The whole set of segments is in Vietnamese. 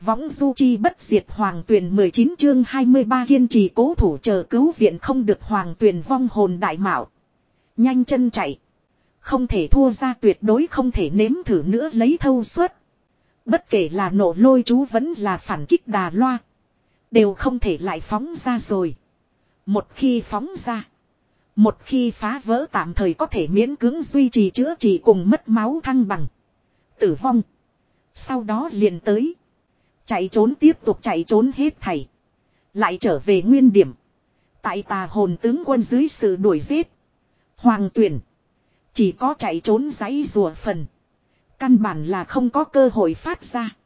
Võng du chi bất diệt hoàng tuyển 19 chương 23 kiên trì cố thủ chờ cứu viện không được hoàng tuyển vong hồn đại mạo. Nhanh chân chạy. Không thể thua ra tuyệt đối không thể nếm thử nữa lấy thâu suất. Bất kể là nổ lôi chú vẫn là phản kích đà loa. Đều không thể lại phóng ra rồi. Một khi phóng ra. Một khi phá vỡ tạm thời có thể miễn cưỡng duy trì chữa trị cùng mất máu thăng bằng. Tử vong. Sau đó liền tới. Chạy trốn tiếp tục chạy trốn hết thảy. Lại trở về nguyên điểm. Tại tà hồn tướng quân dưới sự đuổi giết. Hoàng tuyển. Chỉ có chạy trốn giấy rùa phần. Căn bản là không có cơ hội phát ra.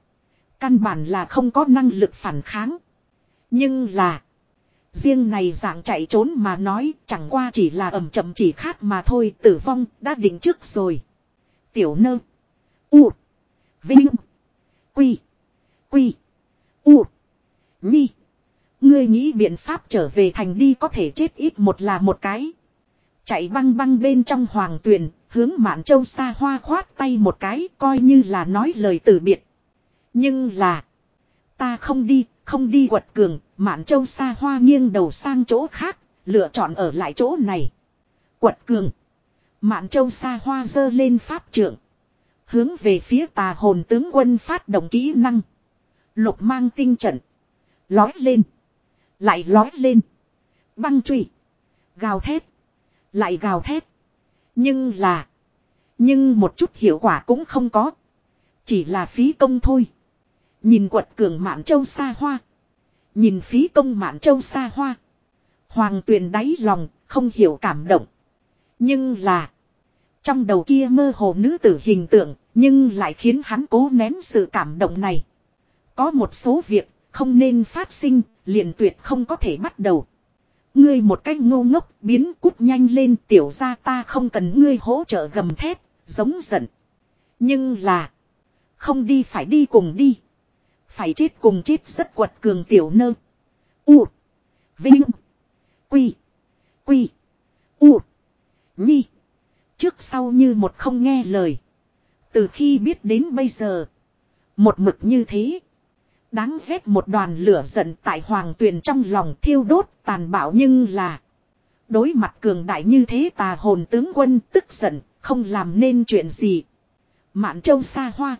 Căn bản là không có năng lực phản kháng. Nhưng là. Riêng này dạng chạy trốn mà nói, chẳng qua chỉ là ẩm chậm chỉ khát mà thôi, tử vong đã định trước rồi. Tiểu nơ. U. Vinh. Quy. Quy. U. Nhi. Ngươi nghĩ biện pháp trở về thành đi có thể chết ít một là một cái. Chạy băng băng bên trong hoàng tuyền, hướng mạn châu xa hoa khoát tay một cái coi như là nói lời từ biệt. Nhưng là. Ta không đi, không đi quật cường, mạn châu xa hoa nghiêng đầu sang chỗ khác, lựa chọn ở lại chỗ này. Quật cường. Mạn châu xa hoa dơ lên pháp trưởng. Hướng về phía tà hồn tướng quân phát động kỹ năng. Lục mang tinh trận. Lói lên. Lại lói lên. Băng trụy. Gào thét. Lại gào thét. Nhưng là. Nhưng một chút hiệu quả cũng không có. Chỉ là phí công thôi. Nhìn quật cường mạn châu xa hoa. Nhìn phí công mạn châu xa hoa. Hoàng tuyền đáy lòng, không hiểu cảm động. Nhưng là. Trong đầu kia mơ hồ nữ tử hình tượng, nhưng lại khiến hắn cố nén sự cảm động này. Có một số việc, không nên phát sinh, liền tuyệt không có thể bắt đầu. Ngươi một cách ngô ngốc biến cút nhanh lên tiểu ra ta không cần ngươi hỗ trợ gầm thép, giống giận. Nhưng là, không đi phải đi cùng đi. Phải chết cùng chết rất quật cường tiểu nơ. U. Vinh. Quy. Quy. U. Nhi. Trước sau như một không nghe lời. Từ khi biết đến bây giờ. Một mực như thế. Đáng ghét một đoàn lửa giận tại hoàng tuyền trong lòng thiêu đốt tàn bạo nhưng là. Đối mặt cường đại như thế tà hồn tướng quân tức giận, không làm nên chuyện gì. Mạn châu xa hoa.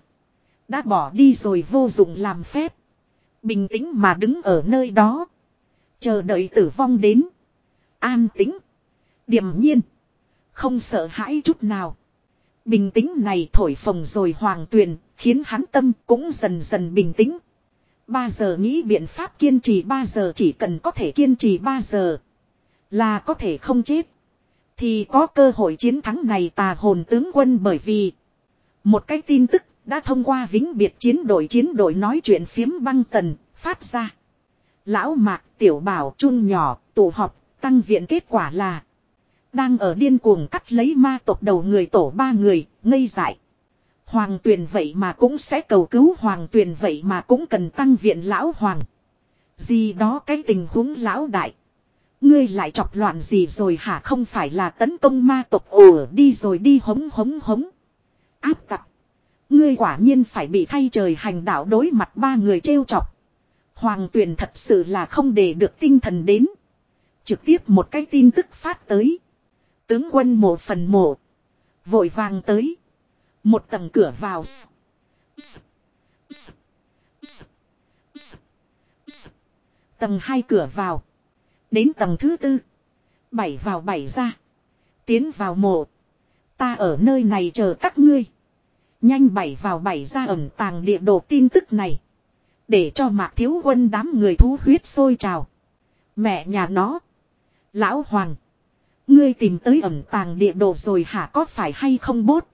Đã bỏ đi rồi vô dụng làm phép. Bình tĩnh mà đứng ở nơi đó. Chờ đợi tử vong đến. An tĩnh. Điềm nhiên. Không sợ hãi chút nào. Bình tĩnh này thổi phồng rồi hoàng tuyền, khiến hắn tâm cũng dần dần bình tĩnh. Ba giờ nghĩ biện pháp kiên trì ba giờ chỉ cần có thể kiên trì ba giờ. Là có thể không chết. Thì có cơ hội chiến thắng này tà hồn tướng quân bởi vì. Một cái tin tức đã thông qua vĩnh biệt chiến đội chiến đội nói chuyện phiếm băng tần, phát ra. Lão mạc tiểu bảo chun nhỏ, tụ họp, tăng viện kết quả là. Đang ở điên cuồng cắt lấy ma tộc đầu người tổ ba người, ngây dại. Hoàng tuyền vậy mà cũng sẽ cầu cứu hoàng tuyền vậy mà cũng cần tăng viện lão hoàng. Gì đó cái tình huống lão đại. Ngươi lại chọc loạn gì rồi hả không phải là tấn công ma tộc ồ, đi rồi đi, hống hống hống. Áp tặc. Ngươi quả nhiên phải bị thay trời hành đạo đối mặt ba người trêu chọc. Hoàng tuyền thật sự là không để được tinh thần đến. Trực tiếp một cái tin tức phát tới. Tướng quân mộ phần mộ. Vội vàng tới. Một tầng cửa vào. Tầng hai cửa vào. Đến tầng thứ tư. Bảy vào bảy ra. Tiến vào mộ. Ta ở nơi này chờ các ngươi. Nhanh bảy vào bảy ra ẩn tàng địa đồ tin tức này. Để cho mạc thiếu quân đám người thú huyết sôi trào. Mẹ nhà nó. Lão Hoàng. Ngươi tìm tới ẩn tàng địa đồ rồi hả có phải hay không bốt?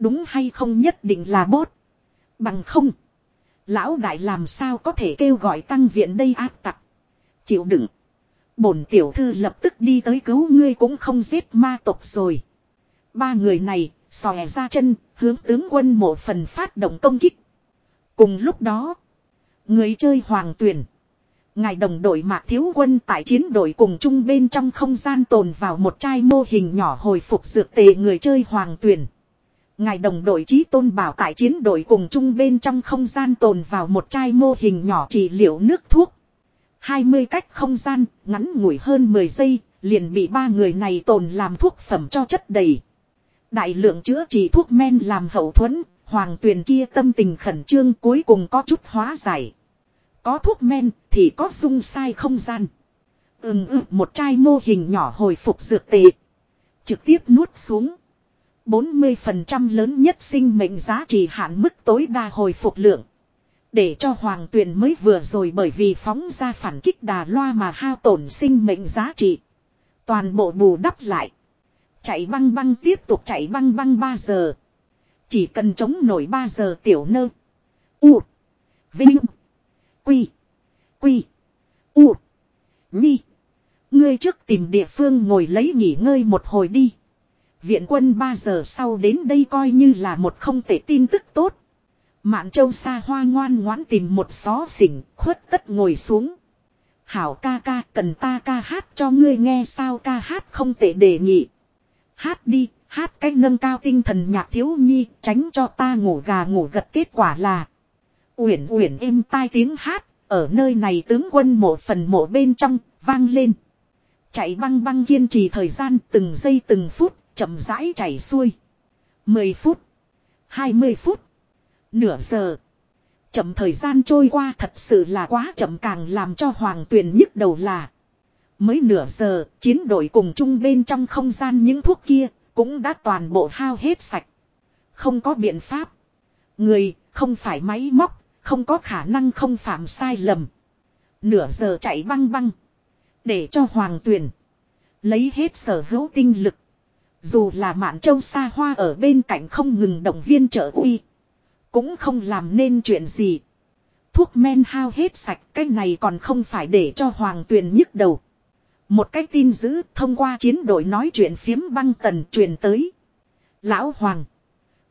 Đúng hay không nhất định là bốt. Bằng không. Lão đại làm sao có thể kêu gọi tăng viện đây ác tặc. Chịu đựng. Bổn tiểu thư lập tức đi tới cứu ngươi cũng không giết ma tộc rồi. Ba người này, xòe ra chân, hướng tướng quân một phần phát động công kích. Cùng lúc đó, người chơi hoàng tuyển. Ngài đồng đội mạc thiếu quân tại chiến đội cùng chung bên trong không gian tồn vào một chai mô hình nhỏ hồi phục dược tề người chơi hoàng tuyển. Ngài đồng đội trí tôn bảo tại chiến đội cùng chung bên trong không gian tồn vào một chai mô hình nhỏ trị liệu nước thuốc. 20 cách không gian, ngắn ngủi hơn 10 giây, liền bị ba người này tồn làm thuốc phẩm cho chất đầy. Đại lượng chữa trị thuốc men làm hậu thuẫn, hoàng tuyền kia tâm tình khẩn trương cuối cùng có chút hóa giải. Có thuốc men thì có dung sai không gian. Ừm ừ, một chai mô hình nhỏ hồi phục dược tệ. Trực tiếp nuốt xuống. 40% lớn nhất sinh mệnh giá trị hạn mức tối đa hồi phục lượng. Để cho hoàng tuyền mới vừa rồi bởi vì phóng ra phản kích đà loa mà hao tổn sinh mệnh giá trị. Toàn bộ bù đắp lại. Chạy băng băng tiếp tục chạy băng băng 3 giờ. Chỉ cần chống nổi 3 giờ tiểu nơ. U. Vinh. Quy. Quy. U. Nhi. Ngươi trước tìm địa phương ngồi lấy nghỉ ngơi một hồi đi. Viện quân 3 giờ sau đến đây coi như là một không tệ tin tức tốt. Mạn châu xa hoa ngoan ngoãn tìm một xó xỉnh khuất tất ngồi xuống. Hảo ca ca cần ta ca hát cho ngươi nghe sao ca hát không tệ đề nghị. Hát đi, hát cách nâng cao tinh thần nhạc thiếu nhi, tránh cho ta ngủ gà ngủ gật kết quả là. Uyển uyển êm tai tiếng hát, ở nơi này tướng quân mộ phần mộ bên trong, vang lên. Chạy băng băng kiên trì thời gian từng giây từng phút, chậm rãi chảy xuôi. 10 phút, 20 phút, nửa giờ. Chậm thời gian trôi qua thật sự là quá chậm càng làm cho hoàng tuyền nhức đầu là. Mới nửa giờ, chiến đội cùng chung bên trong không gian những thuốc kia, cũng đã toàn bộ hao hết sạch. Không có biện pháp. Người, không phải máy móc, không có khả năng không phạm sai lầm. Nửa giờ chạy băng băng. Để cho hoàng tuyền lấy hết sở hữu tinh lực. Dù là mạn châu xa hoa ở bên cạnh không ngừng động viên trợ uy. Cũng không làm nên chuyện gì. Thuốc men hao hết sạch, cái này còn không phải để cho hoàng tuyền nhức đầu. Một cái tin dữ thông qua chiến đội nói chuyện phiếm băng tần truyền tới. Lão Hoàng.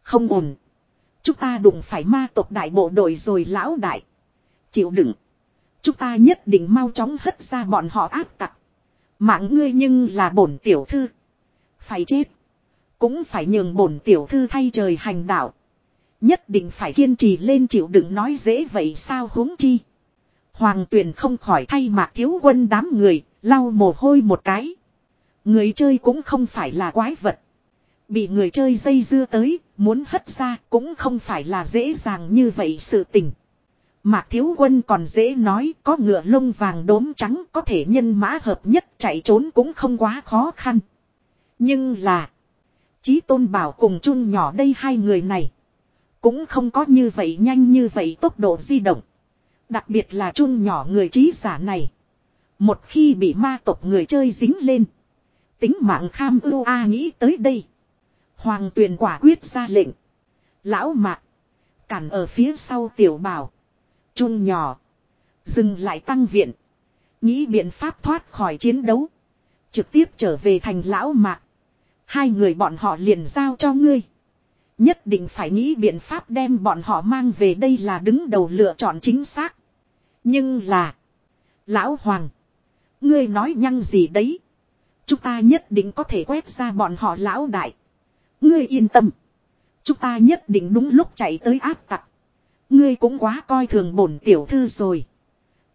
Không ổn. Chúng ta đụng phải ma tộc đại bộ đội rồi lão đại. Chịu đựng. Chúng ta nhất định mau chóng hất ra bọn họ áp tặc. Mạng ngươi nhưng là bổn tiểu thư. Phải chết. Cũng phải nhường bổn tiểu thư thay trời hành đạo. Nhất định phải kiên trì lên chịu đựng nói dễ vậy sao huống chi. Hoàng tuyển không khỏi thay mạc thiếu quân đám người, lau mồ hôi một cái. Người chơi cũng không phải là quái vật. Bị người chơi dây dưa tới, muốn hất ra cũng không phải là dễ dàng như vậy sự tình. Mạc thiếu quân còn dễ nói có ngựa lông vàng đốm trắng có thể nhân mã hợp nhất chạy trốn cũng không quá khó khăn. Nhưng là. Chí tôn bảo cùng chun nhỏ đây hai người này. Cũng không có như vậy nhanh như vậy tốc độ di động. Đặc biệt là chun nhỏ người trí giả này. Một khi bị ma tộc người chơi dính lên. Tính mạng kham ưu a nghĩ tới đây. Hoàng tuyền quả quyết ra lệnh. Lão mạc. Cản ở phía sau tiểu bảo. Chun nhỏ. Dừng lại tăng viện. Nghĩ biện pháp thoát khỏi chiến đấu. Trực tiếp trở về thành lão mạc. Hai người bọn họ liền giao cho ngươi. Nhất định phải nghĩ biện pháp đem bọn họ mang về đây là đứng đầu lựa chọn chính xác. Nhưng là. Lão Hoàng. Ngươi nói nhăng gì đấy. Chúng ta nhất định có thể quét ra bọn họ lão đại. Ngươi yên tâm. Chúng ta nhất định đúng lúc chạy tới áp tặc. Ngươi cũng quá coi thường bổn tiểu thư rồi.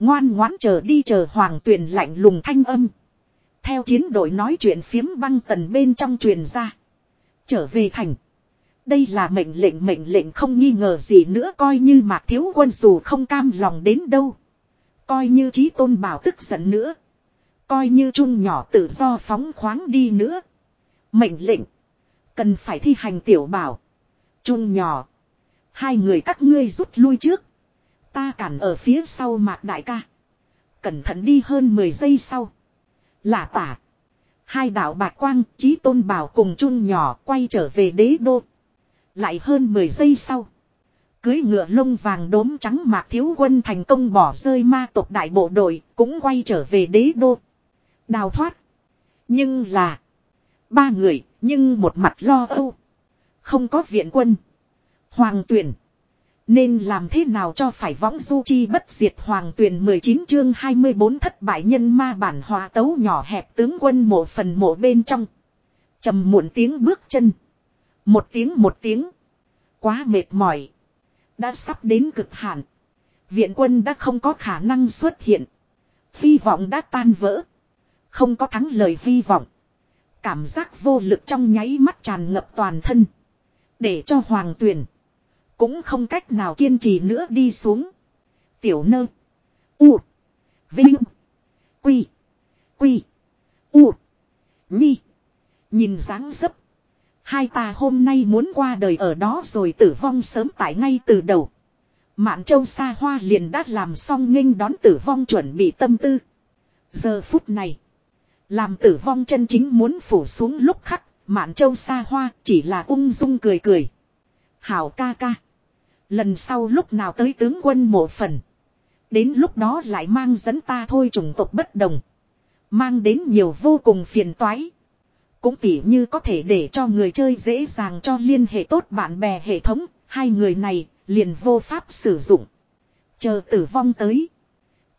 Ngoan ngoãn chờ đi chờ hoàng tuyển lạnh lùng thanh âm. Theo chiến đội nói chuyện phiếm băng tần bên trong truyền ra. Trở về thành. Đây là mệnh lệnh mệnh lệnh không nghi ngờ gì nữa, coi như mạc thiếu quân dù không cam lòng đến đâu. Coi như trí tôn bảo tức giận nữa. Coi như chung nhỏ tự do phóng khoáng đi nữa. Mệnh lệnh. Cần phải thi hành tiểu bảo. Chung nhỏ. Hai người các ngươi rút lui trước. Ta cản ở phía sau mạc đại ca. Cẩn thận đi hơn 10 giây sau. Là tả. Hai đạo bạc quang, trí tôn bảo cùng chun nhỏ quay trở về đế đô. Lại hơn 10 giây sau. Cưới ngựa lông vàng đốm trắng mạc thiếu quân thành công bỏ rơi ma tộc đại bộ đội, cũng quay trở về đế đô. Đào thoát. Nhưng là. Ba người, nhưng một mặt lo âu. Không có viện quân. Hoàng tuyển. Nên làm thế nào cho phải võng du chi bất diệt hoàng tuyển 19 chương 24 thất bại nhân ma bản hòa tấu nhỏ hẹp tướng quân mộ phần mộ bên trong. trầm muộn tiếng bước chân. Một tiếng một tiếng. Quá mệt mỏi. Đã sắp đến cực hạn. Viện quân đã không có khả năng xuất hiện. Hy vọng đã tan vỡ. Không có thắng lời hy vọng. Cảm giác vô lực trong nháy mắt tràn ngập toàn thân. Để cho hoàng tuyển. Cũng không cách nào kiên trì nữa đi xuống. Tiểu nơ. U. Vinh. Quy. Quy. U. Nhi. Nhìn dáng dấp. Hai ta hôm nay muốn qua đời ở đó rồi tử vong sớm tại ngay từ đầu. Mạn châu xa hoa liền đã làm xong nghênh đón tử vong chuẩn bị tâm tư. Giờ phút này. Làm tử vong chân chính muốn phủ xuống lúc khắc. Mạn châu xa hoa chỉ là ung dung cười cười. Hảo ca ca. Lần sau lúc nào tới tướng quân mộ phần. Đến lúc đó lại mang dẫn ta thôi chủng tộc bất đồng. Mang đến nhiều vô cùng phiền toái. Cũng tỉ như có thể để cho người chơi dễ dàng cho liên hệ tốt bạn bè hệ thống. Hai người này liền vô pháp sử dụng. Chờ tử vong tới.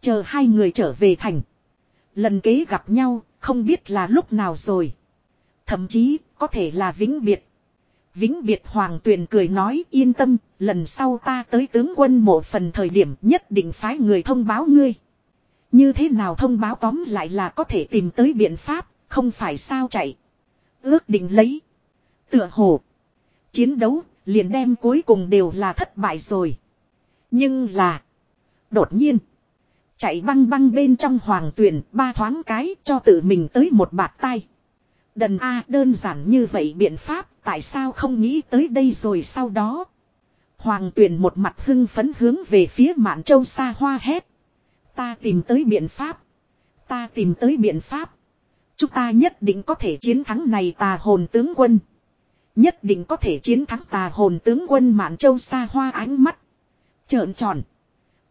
Chờ hai người trở về thành. Lần kế gặp nhau, không biết là lúc nào rồi. Thậm chí có thể là vĩnh biệt. Vĩnh biệt Hoàng Tuyền cười nói yên tâm, lần sau ta tới tướng quân mộ phần thời điểm nhất định phái người thông báo ngươi. Như thế nào thông báo tóm lại là có thể tìm tới biện pháp, không phải sao chạy. Ước định lấy. Tựa hồ. Chiến đấu, liền đem cuối cùng đều là thất bại rồi. Nhưng là. Đột nhiên. Chạy băng băng bên trong hoàng Tuyền ba thoáng cái cho tự mình tới một bạt tay. Đần A, đơn giản như vậy biện pháp, tại sao không nghĩ tới đây rồi sau đó. Hoàng tuyển một mặt hưng phấn hướng về phía mạn châu xa hoa hét. Ta tìm tới biện pháp. Ta tìm tới biện pháp. Chúng ta nhất định có thể chiến thắng này tà hồn tướng quân. Nhất định có thể chiến thắng tà hồn tướng quân mạn châu xa hoa ánh mắt. Trợn tròn.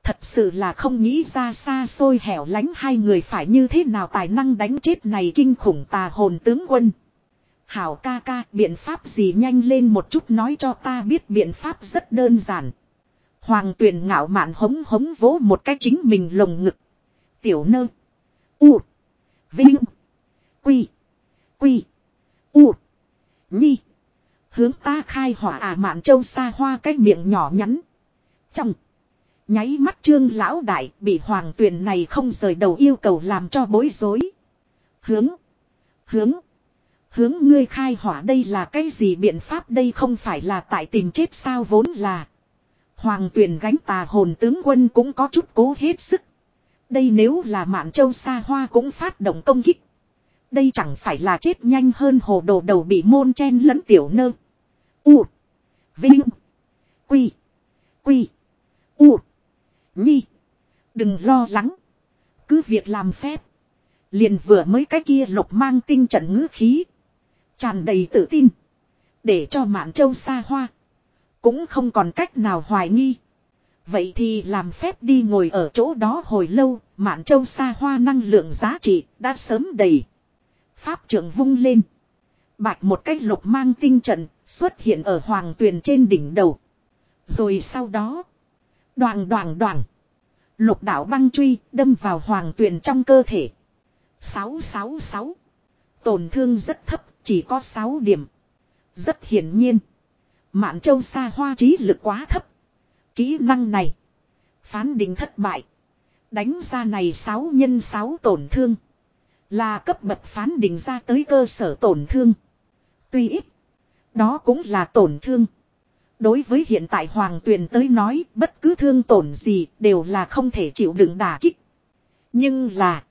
Thật sự là không nghĩ ra xa xôi hẻo lánh hai người phải như thế nào tài năng đánh chết này kinh khủng tà hồn tướng quân. Hảo ca ca, biện pháp gì nhanh lên một chút nói cho ta biết biện pháp rất đơn giản. Hoàng tuyền ngạo mạn hống hống vỗ một cái chính mình lồng ngực. Tiểu nơ. U. Vinh. Quy. Quy. U. Nhi. Hướng ta khai hỏa à mạn châu xa hoa cái miệng nhỏ nhắn. Trong. Nháy mắt trương lão đại bị hoàng tuyền này không rời đầu yêu cầu làm cho bối rối. Hướng. Hướng. Hướng ngươi khai hỏa đây là cái gì biện pháp đây không phải là tại tìm chết sao vốn là. Hoàng tuyền gánh tà hồn tướng quân cũng có chút cố hết sức. Đây nếu là mạn châu xa hoa cũng phát động công kích. Đây chẳng phải là chết nhanh hơn hồ đồ đầu bị môn chen lẫn tiểu nơ. U. Vinh. Quy. Quy. U. Nhi. Đừng lo lắng. Cứ việc làm phép. Liền vừa mới cái kia lục mang tinh trận ngữ khí. Tràn đầy tự tin. Để cho mạn châu xa hoa. Cũng không còn cách nào hoài nghi. Vậy thì làm phép đi ngồi ở chỗ đó hồi lâu, mạn châu xa hoa năng lượng giá trị đã sớm đầy. Pháp trưởng vung lên. Bạch một cách lục mang tinh trận xuất hiện ở hoàng tuyền trên đỉnh đầu. Rồi sau đó. Đoàn đoàn đoàn. Lục đạo băng truy đâm vào hoàng tuyền trong cơ thể. 666. Tổn thương rất thấp, chỉ có 6 điểm. Rất hiển nhiên. Mạn châu xa hoa trí lực quá thấp. Kỹ năng này. Phán định thất bại. Đánh ra này 6 nhân 6 tổn thương. Là cấp bậc phán định ra tới cơ sở tổn thương. Tuy ít. Đó cũng là tổn thương. Đối với hiện tại Hoàng Tuyền tới nói, bất cứ thương tổn gì đều là không thể chịu đựng đả kích. Nhưng là.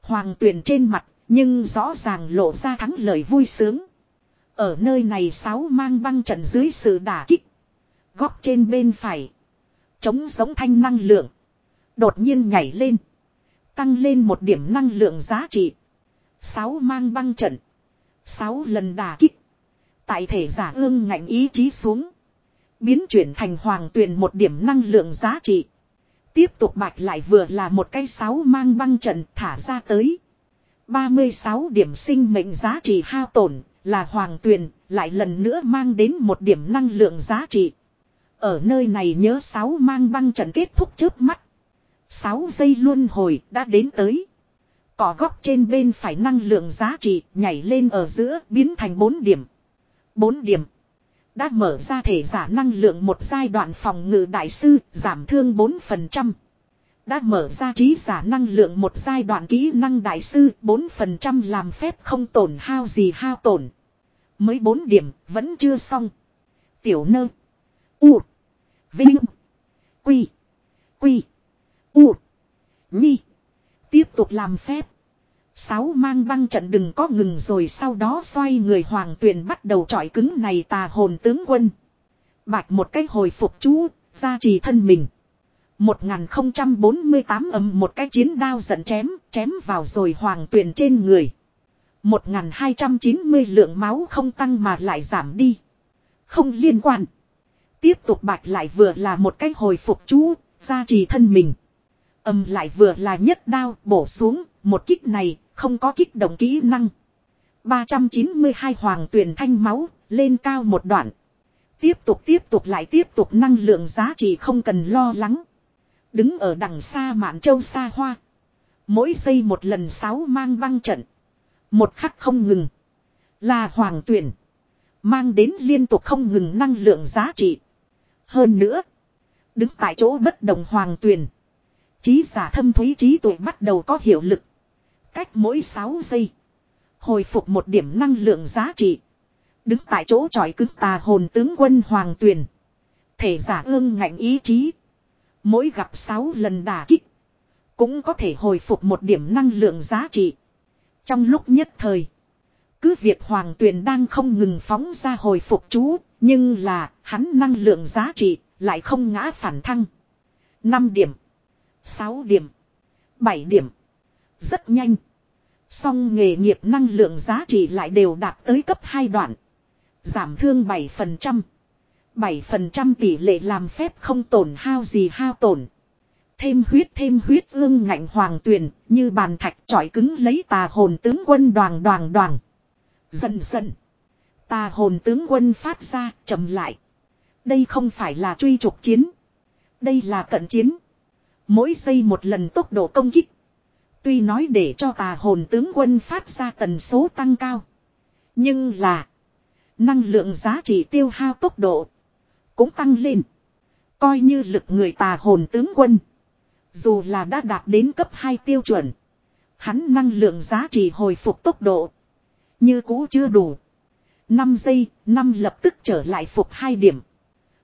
Hoàng Tuyền trên mặt, nhưng rõ ràng lộ ra thắng lợi vui sướng. Ở nơi này sáu mang băng trận dưới sự đả kích. Góc trên bên phải. Chống giống thanh năng lượng. Đột nhiên nhảy lên. Tăng lên một điểm năng lượng giá trị. Sáu mang băng trận. Sáu lần đả kích. Tại thể giả ương ngạnh ý chí xuống. Biến chuyển thành hoàng tuyền một điểm năng lượng giá trị. Tiếp tục bạch lại vừa là một cây sáu mang băng trận thả ra tới. 36 điểm sinh mệnh giá trị hao tổn là hoàng tuyền, lại lần nữa mang đến một điểm năng lượng giá trị. Ở nơi này nhớ sáu mang băng trận kết thúc trước mắt. 6 giây luân hồi đã đến tới. Cỏ góc trên bên phải năng lượng giá trị nhảy lên ở giữa biến thành 4 điểm. 4 điểm. Đã mở ra thể giả năng lượng một giai đoạn phòng ngự đại sư, giảm thương 4%. Đã mở ra trí giả năng lượng một giai đoạn kỹ năng đại sư 4% làm phép không tổn hao gì hao tổn. Mới 4 điểm, vẫn chưa xong. Tiểu nơ. U. Vinh. Quy. Quy. U. Nhi. Tiếp tục làm phép. Sáu mang băng trận đừng có ngừng rồi sau đó xoay người hoàng tuyền bắt đầu trọi cứng này tà hồn tướng quân. Bạch một cái hồi phục chú, gia trì thân mình. 1048 ấm một cái chiến đao giận chém, chém vào rồi hoàng tuyền trên người. 1290 lượng máu không tăng mà lại giảm đi. Không liên quan. Tiếp tục bạch lại vừa là một cái hồi phục chú, gia trì thân mình. Âm lại vừa là nhất đao bổ xuống, một kích này không có kích động kỹ năng. 392 hoàng tuyển thanh máu, lên cao một đoạn. Tiếp tục tiếp tục lại tiếp tục năng lượng giá trị không cần lo lắng. Đứng ở đằng xa mạn châu xa hoa. Mỗi giây một lần sáu mang băng trận. Một khắc không ngừng. Là hoàng tuyển. Mang đến liên tục không ngừng năng lượng giá trị. Hơn nữa. Đứng tại chỗ bất đồng hoàng tuyển. Trí giả thâm thúy trí tuệ bắt đầu có hiệu lực. Cách mỗi 6 giây. Hồi phục một điểm năng lượng giá trị. Đứng tại chỗ tròi cứng tà hồn tướng quân Hoàng Tuyền. Thể giả ương ngạnh ý chí. Mỗi gặp 6 lần đả kích. Cũng có thể hồi phục một điểm năng lượng giá trị. Trong lúc nhất thời. Cứ việc Hoàng Tuyền đang không ngừng phóng ra hồi phục chú. Nhưng là, hắn năng lượng giá trị lại không ngã phản thăng. 5 điểm. 6 điểm. 7 điểm. Rất nhanh. Song nghề nghiệp năng lượng giá trị lại đều đạt tới cấp 2 đoạn. Giảm thương 7%. 7% tỷ lệ làm phép không tổn hao gì hao tổn. Thêm huyết thêm huyết ương ngạnh hoàng tuyền, như bàn thạch trọi cứng lấy tà hồn tướng quân đoàn đoàn đoàn. Dần dần. Tà hồn tướng quân phát ra, chậm lại. Đây không phải là truy trục chiến. Đây là cận chiến. Mỗi giây một lần tốc độ công kích. Tuy nói để cho tà hồn tướng quân phát ra tần số tăng cao. Nhưng là. Năng lượng giá trị tiêu hao tốc độ. Cũng tăng lên. Coi như lực người tà hồn tướng quân. Dù là đã đạt đến cấp 2 tiêu chuẩn. Hắn năng lượng giá trị hồi phục tốc độ. Như cũ chưa đủ. 5 giây, 5 lập tức trở lại phục 2 điểm.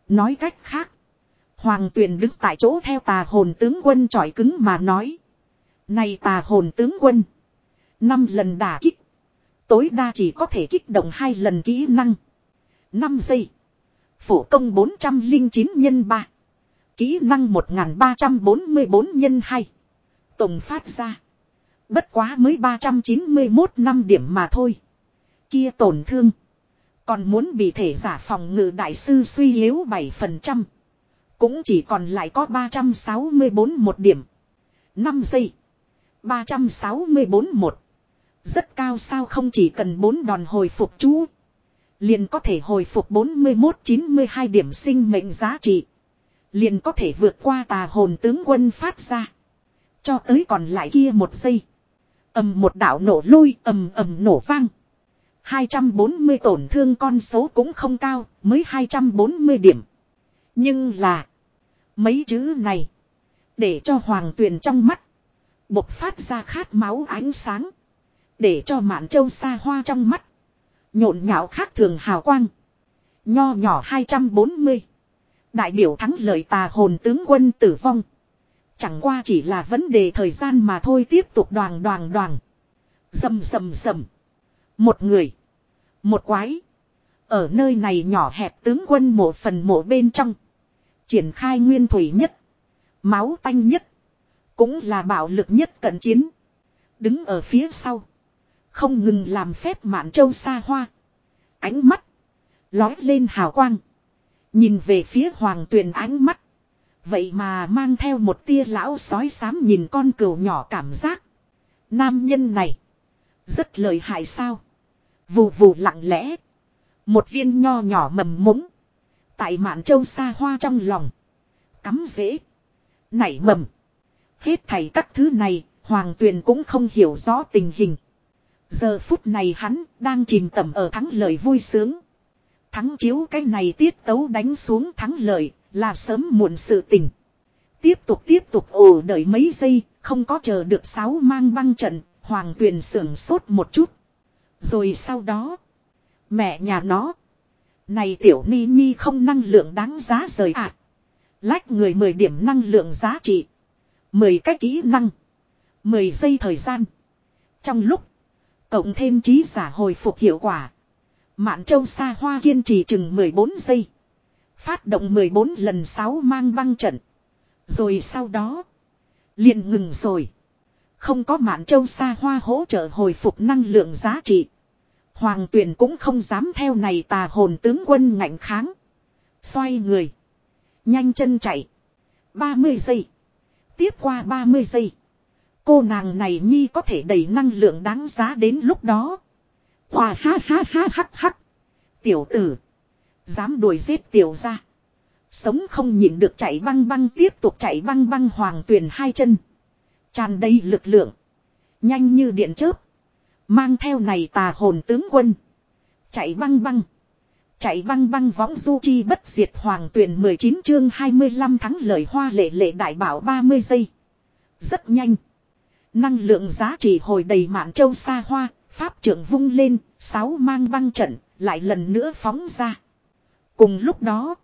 Nói cách khác. Hoàng tuyền đứng tại chỗ theo tà hồn tướng quân trọi cứng mà nói. Này tà hồn tướng quân. năm lần đả kích. Tối đa chỉ có thể kích động hai lần kỹ năng. 5 giây. Phổ công 409 nhân 3. Kỹ năng 1344 nhân 2. Tổng phát ra. Bất quá mới 391 năm điểm mà thôi. Kia tổn thương. Còn muốn bị thể giả phòng ngự đại sư suy yếu 7%. Cũng chỉ còn lại có 364 một điểm. 5 giây. 364 một. Rất cao sao không chỉ cần 4 đòn hồi phục chú. Liền có thể hồi phục 41-92 điểm sinh mệnh giá trị. Liền có thể vượt qua tà hồn tướng quân phát ra. Cho tới còn lại kia một giây. ầm một đạo nổ lôi ầm ầm nổ vang. 240 tổn thương con số cũng không cao, mới 240 điểm. Nhưng là. Mấy chữ này. Để cho hoàng tuyền trong mắt. Bộc phát ra khát máu ánh sáng. Để cho mạn châu xa hoa trong mắt. Nhộn nhạo khác thường hào quang. Nho nhỏ 240. Đại biểu thắng lợi tà hồn tướng quân tử vong. Chẳng qua chỉ là vấn đề thời gian mà thôi, tiếp tục đoàn đoàn đoàn. Dầm dầm dầm. Một người. Một quái. Ở nơi này nhỏ hẹp tướng quân một phần mộ bên trong. Triển khai nguyên thủy nhất. Máu tanh nhất. Cũng là bạo lực nhất cận chiến. Đứng ở phía sau. Không ngừng làm phép mạn châu xa hoa. Ánh mắt. Lói lên hào quang. Nhìn về phía hoàng tuyền ánh mắt. Vậy mà mang theo một tia lão sói xám nhìn con cừu nhỏ cảm giác. Nam nhân này. Rất lợi hại sao. Vù vù lặng lẽ. Một viên nho nhỏ mầm mống. Tại mạn châu xa hoa trong lòng. Cắm dễ. Nảy mầm. Hết thảy các thứ này, Hoàng Tuyền cũng không hiểu rõ tình hình. Giờ phút này hắn đang chìm tầm ở thắng lợi vui sướng. thắng chiếu cái này tiết tấu đánh xuống thắng lợi là sớm muộn sự tình. Tiếp tục tiếp tục ồ đợi mấy giây, không có chờ được sáu mang băng trận, hoàng tuyền sưởng sốt một chút. Rồi sau đó, mẹ nhà nó. Này tiểu ni nhi không năng lượng đáng giá rời ạ. À. Lách người 10 điểm năng lượng giá trị. 10 cái kỹ năng. 10 giây thời gian. Trong lúc, cộng thêm trí giả hồi phục hiệu quả. Mạn châu xa hoa kiên trì chừng 14 giây. Phát động 14 lần 6 mang băng trận. Rồi sau đó, liền ngừng rồi. Không có mạn châu xa hoa hỗ trợ hồi phục năng lượng giá trị. Hoàng tuyển cũng không dám theo này tà hồn tướng quân ngạnh kháng. Xoay người. Nhanh chân chạy. 30 giây. Tiếp qua 30 giây. Cô nàng này nhi có thể đầy năng lượng đáng giá đến lúc đó. Hòa ha ha ha hắc hắc. Tiểu tử. Dám đuổi giết tiểu ra. Sống không nhịn được chạy băng băng tiếp tục chạy băng băng hoàng tuyền hai chân. Tràn đầy lực lượng. Nhanh như điện chớp. Mang theo này tà hồn tướng quân. Chạy băng băng. Chạy băng băng võng du chi bất diệt hoàng tuyển 19 chương 25 tháng lời hoa lệ lệ đại bảo 30 giây. Rất nhanh. Năng lượng giá trị hồi đầy mạn châu xa hoa, pháp trưởng vung lên, sáu mang băng trận, lại lần nữa phóng ra. Cùng lúc đó,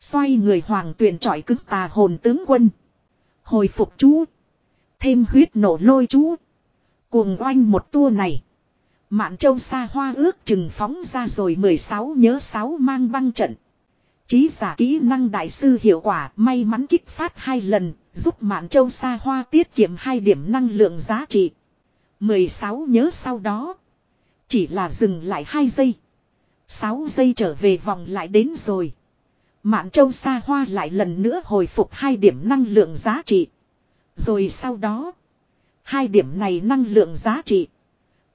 xoay người hoàng tuyển trọi cứng tà hồn tướng quân. Hồi phục chú. Thêm huyết nổ lôi chú. Cuồng oanh một tour này. Mạn châu xa hoa ước chừng phóng ra rồi 16 nhớ 6 mang băng trận. Chí giả kỹ năng đại sư hiệu quả may mắn kích phát hai lần, giúp Mạn Châu xa hoa tiết kiệm hai điểm năng lượng giá trị. 16 nhớ sau đó. Chỉ là dừng lại 2 giây. 6 giây trở về vòng lại đến rồi. Mạn Châu xa hoa lại lần nữa hồi phục hai điểm năng lượng giá trị. Rồi sau đó. Hai điểm này năng lượng giá trị.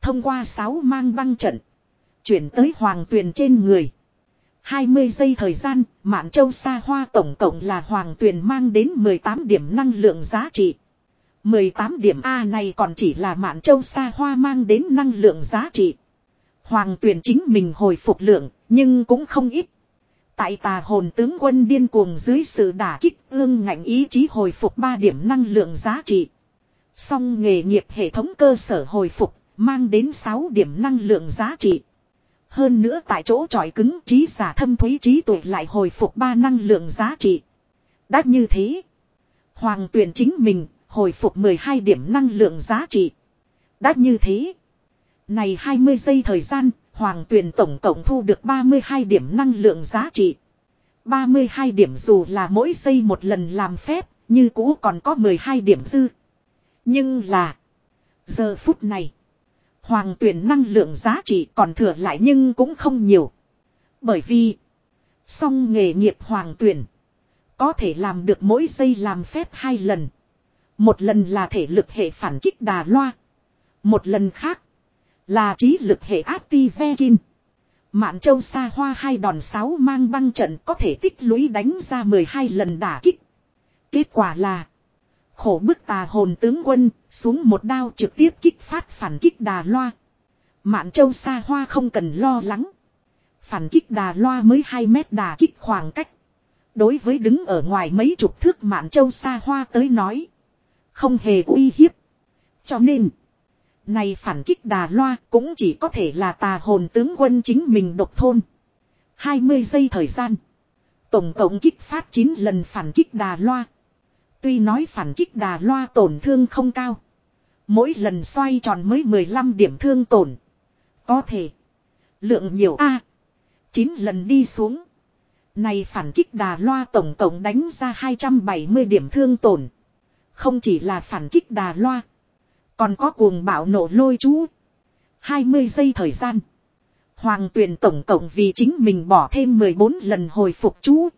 Thông qua sáu mang băng trận. Chuyển tới hoàng tuyền trên người. 20 giây thời gian, Mạn Châu sa hoa tổng cộng là hoàng tuyền mang đến 18 điểm năng lượng giá trị. 18 điểm A này còn chỉ là Mạn Châu sa hoa mang đến năng lượng giá trị. Hoàng tuyền chính mình hồi phục lượng, nhưng cũng không ít. Tại tà hồn tướng quân điên cuồng dưới sự đả kích ương ngạnh ý chí hồi phục 3 điểm năng lượng giá trị. Song nghề nghiệp hệ thống cơ sở hồi phục, mang đến 6 điểm năng lượng giá trị. Hơn nữa tại chỗ tròi cứng trí giả thâm thúy trí tuệ lại hồi phục 3 năng lượng giá trị. Đã như thế. Hoàng tuyển chính mình, hồi phục 12 điểm năng lượng giá trị. Đã như thế. Này 20 giây thời gian, Hoàng tuyển tổng cộng thu được 32 điểm năng lượng giá trị. 32 điểm dù là mỗi giây một lần làm phép, như cũ còn có 12 điểm dư. Nhưng là, giờ phút này, hoàng tuyển năng lượng giá trị còn thừa lại nhưng cũng không nhiều. Bởi vì, song nghề nghiệp hoàng tuyển, có thể làm được mỗi giây làm phép hai lần. Một lần là thể lực hệ phản kích đà loa. Một lần khác, là trí lực hệ áp ti ve kin. Mạn châu xa hoa hai đòn sáu mang băng trận có thể tích lũy đánh ra 12 lần đả kích. Kết quả là Khổ bức tà hồn tướng quân, xuống một đao trực tiếp kích phát phản kích đà loa. Mạn châu xa hoa không cần lo lắng. Phản kích đà loa mới 2 mét đà kích khoảng cách. Đối với đứng ở ngoài mấy chục thước mạn châu xa hoa tới nói. Không hề uy hiếp. Cho nên. Này phản kích đà loa cũng chỉ có thể là tà hồn tướng quân chính mình độc thôn. 20 giây thời gian. Tổng cộng kích phát 9 lần phản kích đà loa. Tuy nói phản kích đà loa tổn thương không cao. Mỗi lần xoay tròn mới 15 điểm thương tổn. Có thể. Lượng nhiều A. À, 9 lần đi xuống. Này phản kích đà loa tổng cộng đánh ra 270 điểm thương tổn. Không chỉ là phản kích đà loa. Còn có cuồng bạo nổ lôi chú. 20 giây thời gian. Hoàng tuyển tổng cộng vì chính mình bỏ thêm 14 lần hồi phục chú.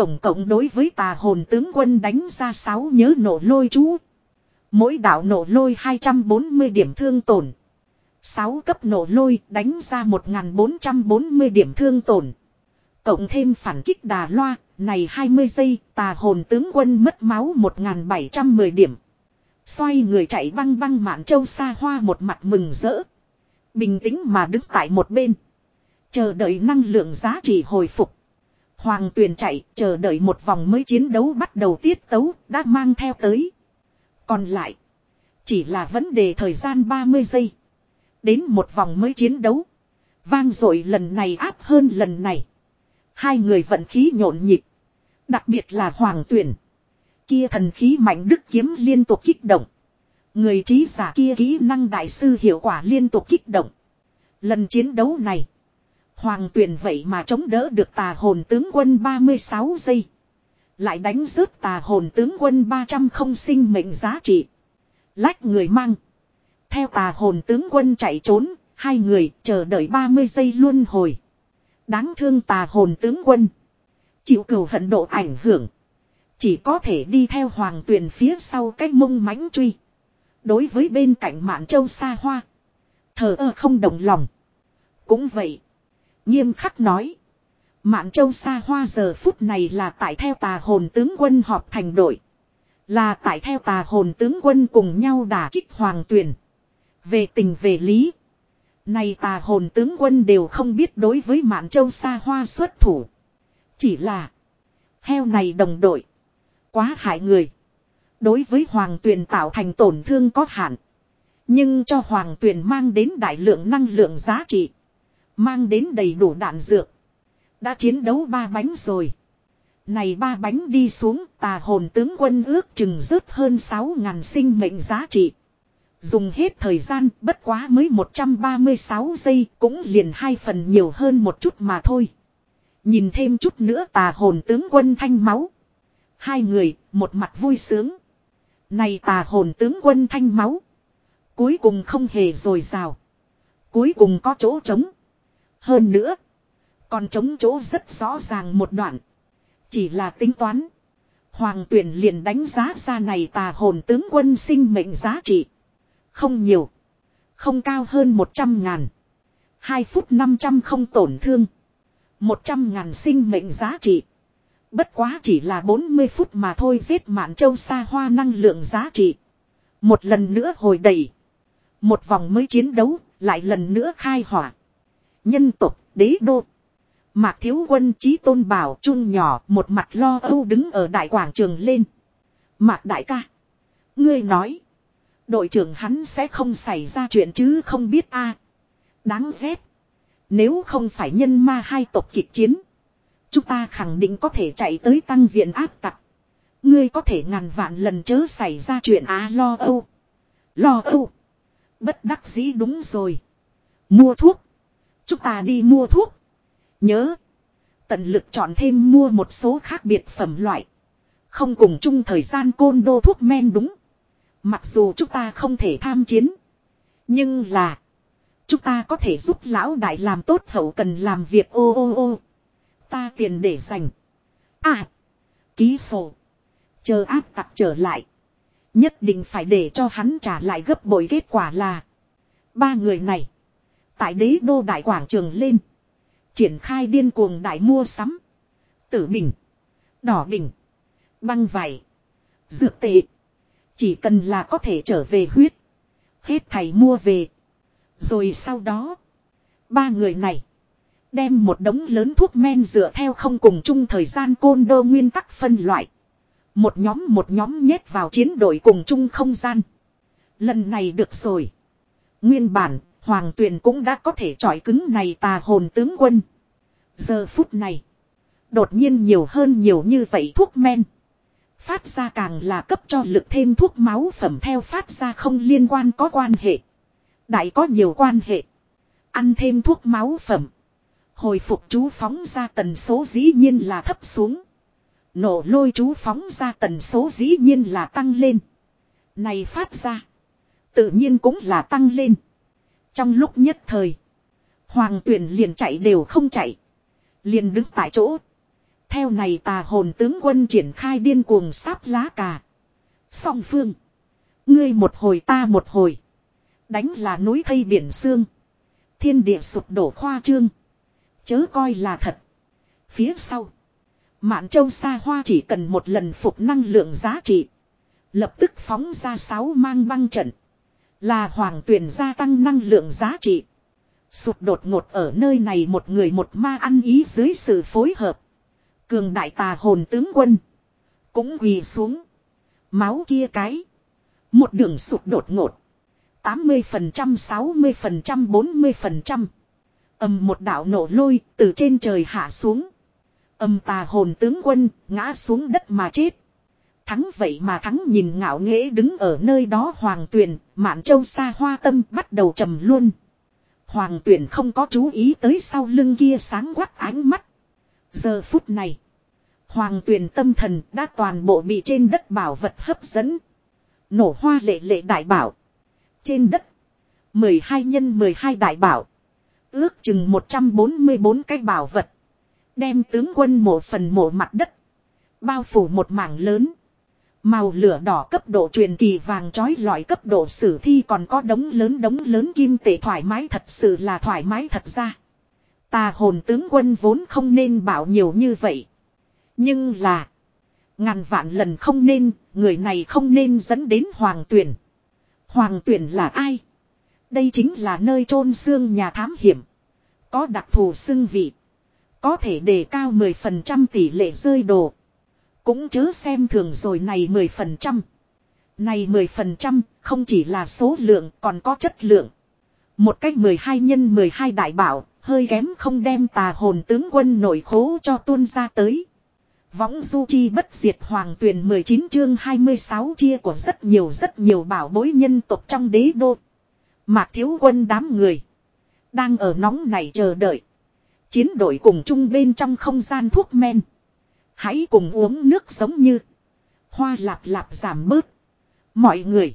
Tổng cộng đối với tà hồn tướng quân đánh ra 6 nhớ nổ lôi chú. Mỗi đạo nổ lôi 240 điểm thương tổn. 6 cấp nổ lôi đánh ra 1440 điểm thương tổn. Cộng thêm phản kích đà loa, này 20 giây, tà hồn tướng quân mất máu 1710 điểm. Xoay người chạy băng băng mạn châu xa hoa một mặt mừng rỡ. Bình tĩnh mà đứng tại một bên. Chờ đợi năng lượng giá trị hồi phục. Hoàng tuyền chạy, chờ đợi một vòng mới chiến đấu bắt đầu tiết tấu, đã mang theo tới. Còn lại, chỉ là vấn đề thời gian 30 giây. Đến một vòng mới chiến đấu. Vang dội lần này áp hơn lần này. Hai người vận khí nhộn nhịp. Đặc biệt là hoàng tuyển. Kia thần khí mạnh đức kiếm liên tục kích động. Người trí giả kia kỹ năng đại sư hiệu quả liên tục kích động. Lần chiến đấu này. Hoàng tuyển vậy mà chống đỡ được tà hồn tướng quân 36 giây. Lại đánh rớt tà hồn tướng quân 300 không sinh mệnh giá trị. Lách người mang. Theo tà hồn tướng quân chạy trốn, hai người chờ đợi 30 giây luôn hồi. Đáng thương tà hồn tướng quân. Chịu cửu hận độ ảnh hưởng. Chỉ có thể đi theo hoàng tuyền phía sau cách mông mãnh truy. Đối với bên cạnh mạn châu xa hoa. Thờ ơ không đồng lòng. Cũng vậy. Nghiêm khắc nói. Mạn châu xa hoa giờ phút này là tại theo tà hồn tướng quân họp thành đội. Là tại theo tà hồn tướng quân cùng nhau đả kích hoàng tuyền. Về tình về lý. Này tà hồn tướng quân đều không biết đối với mạn châu xa hoa xuất thủ. Chỉ là. Heo này đồng đội. Quá hại người. Đối với hoàng tuyền tạo thành tổn thương có hạn. Nhưng cho hoàng tuyền mang đến đại lượng năng lượng giá trị. Mang đến đầy đủ đạn dược. Đã chiến đấu ba bánh rồi. Này ba bánh đi xuống tà hồn tướng quân ước chừng rớt hơn 6.000 sinh mệnh giá trị. Dùng hết thời gian bất quá mới 136 giây cũng liền hai phần nhiều hơn một chút mà thôi. Nhìn thêm chút nữa tà hồn tướng quân thanh máu. Hai người, một mặt vui sướng. Này tà hồn tướng quân thanh máu. Cuối cùng không hề rồi rào. Cuối cùng có chỗ trống. Hơn nữa. Còn chống chỗ rất rõ ràng một đoạn. Chỉ là tính toán. Hoàng tuyển liền đánh giá ra này tà hồn tướng quân sinh mệnh giá trị. Không nhiều. Không cao hơn 100 ngàn. 2 phút 500 không tổn thương. 100 ngàn sinh mệnh giá trị. Bất quá chỉ là 40 phút mà thôi giết mạn châu xa hoa năng lượng giá trị. Một lần nữa hồi đầy. Một vòng mới chiến đấu, lại lần nữa khai hỏa. Nhân tộc, đế đô. Mạc thiếu quân trí tôn bảo chun nhỏ, một mặt lo âu đứng ở đại quảng trường lên. Mạc đại ca. Ngươi nói. Đội trưởng hắn sẽ không xảy ra chuyện chứ không biết a Đáng ghét. Nếu không phải nhân ma hai tộc kịch chiến. Chúng ta khẳng định có thể chạy tới tăng viện áp tặc. Ngươi có thể ngàn vạn lần chớ xảy ra chuyện á lo âu. Lo âu. Bất đắc dĩ đúng rồi. Mua thuốc. Chúng ta đi mua thuốc. Nhớ. Tận lực chọn thêm mua một số khác biệt phẩm loại. Không cùng chung thời gian côn đô thuốc men đúng. Mặc dù chúng ta không thể tham chiến. Nhưng là. Chúng ta có thể giúp lão đại làm tốt hậu cần làm việc ô ô ô. Ta tiền để dành. À. Ký sổ. Chờ áp tặc trở lại. Nhất định phải để cho hắn trả lại gấp bội kết quả là. Ba người này. Tại đế đô đại quảng trường lên. Triển khai điên cuồng đại mua sắm. Tử bình. Đỏ bình. Băng vải. Dược tệ. Chỉ cần là có thể trở về huyết. Hết thầy mua về. Rồi sau đó. Ba người này. Đem một đống lớn thuốc men dựa theo không cùng chung thời gian côn đô nguyên tắc phân loại. Một nhóm một nhóm nhét vào chiến đội cùng chung không gian. Lần này được rồi. Nguyên bản, Hoàng Tuyền cũng đã có thể trọi cứng này tà hồn tướng quân. Giờ phút này. Đột nhiên nhiều hơn nhiều như vậy thuốc men. Phát ra càng là cấp cho lực thêm thuốc máu phẩm theo phát ra không liên quan có quan hệ. Đại có nhiều quan hệ. Ăn thêm thuốc máu phẩm. Hồi phục chú phóng ra tần số dĩ nhiên là thấp xuống. Nổ lôi chú phóng ra tần số dĩ nhiên là tăng lên. Này phát ra. Tự nhiên cũng là tăng lên. Trong lúc nhất thời. Hoàng tuyển liền chạy đều không chạy. Liền đứng tại chỗ. Theo này tà hồn tướng quân triển khai điên cuồng sáp lá cà. Song phương. Ngươi một hồi ta một hồi. Đánh là núi thây biển xương. Thiên địa sụp đổ khoa trương. Chớ coi là thật. Phía sau. Mạn châu xa hoa chỉ cần một lần phục năng lượng giá trị. Lập tức phóng ra sáu mang băng trận. Là hoàng tuyển gia tăng năng lượng giá trị. Sụt đột ngột ở nơi này một người một ma ăn ý dưới sự phối hợp. Cường đại tà hồn tướng quân. Cũng quỳ xuống. Máu kia cái. Một đường sụt đột ngột. 80% 60% 40%. ầm một đạo nổ lôi từ trên trời hạ xuống. ầm tà hồn tướng quân ngã xuống đất mà chết. Thắng vậy mà thắng nhìn ngạo nghễ đứng ở nơi đó hoàng tuyền, mạn châu xa hoa tâm bắt đầu trầm luôn. Hoàng tuyền không có chú ý tới sau lưng kia sáng quắc ánh mắt. Giờ phút này. Hoàng tuyền tâm thần đã toàn bộ bị trên đất bảo vật hấp dẫn. Nổ hoa lệ lệ đại bảo. Trên đất. 12 nhân 12 đại bảo. Ước chừng 144 cái bảo vật. Đem tướng quân mộ phần mộ mặt đất. Bao phủ một mảng lớn. Màu lửa đỏ cấp độ truyền kỳ vàng trói lọi cấp độ sử thi còn có đống lớn đống lớn kim tệ thoải mái thật sự là thoải mái thật ra. Tà hồn tướng quân vốn không nên bảo nhiều như vậy. Nhưng là. Ngàn vạn lần không nên, người này không nên dẫn đến hoàng tuyển. Hoàng tuyển là ai? Đây chính là nơi chôn xương nhà thám hiểm. Có đặc thù xưng vị. Có thể đề cao 10% tỷ lệ rơi đồ. Cũng chớ xem thường rồi này 10%. Này 10% không chỉ là số lượng còn có chất lượng. Một cách 12 nhân 12 đại bảo, hơi kém không đem tà hồn tướng quân nội khố cho tuôn ra tới. Võng du chi bất diệt hoàng tuyển 19 chương 26 chia của rất nhiều rất nhiều bảo bối nhân tộc trong đế đô. Mạc thiếu quân đám người. Đang ở nóng này chờ đợi. Chiến đội cùng chung bên trong không gian thuốc men. Hãy cùng uống nước giống như. Hoa lạp lạp giảm bớt. Mọi người.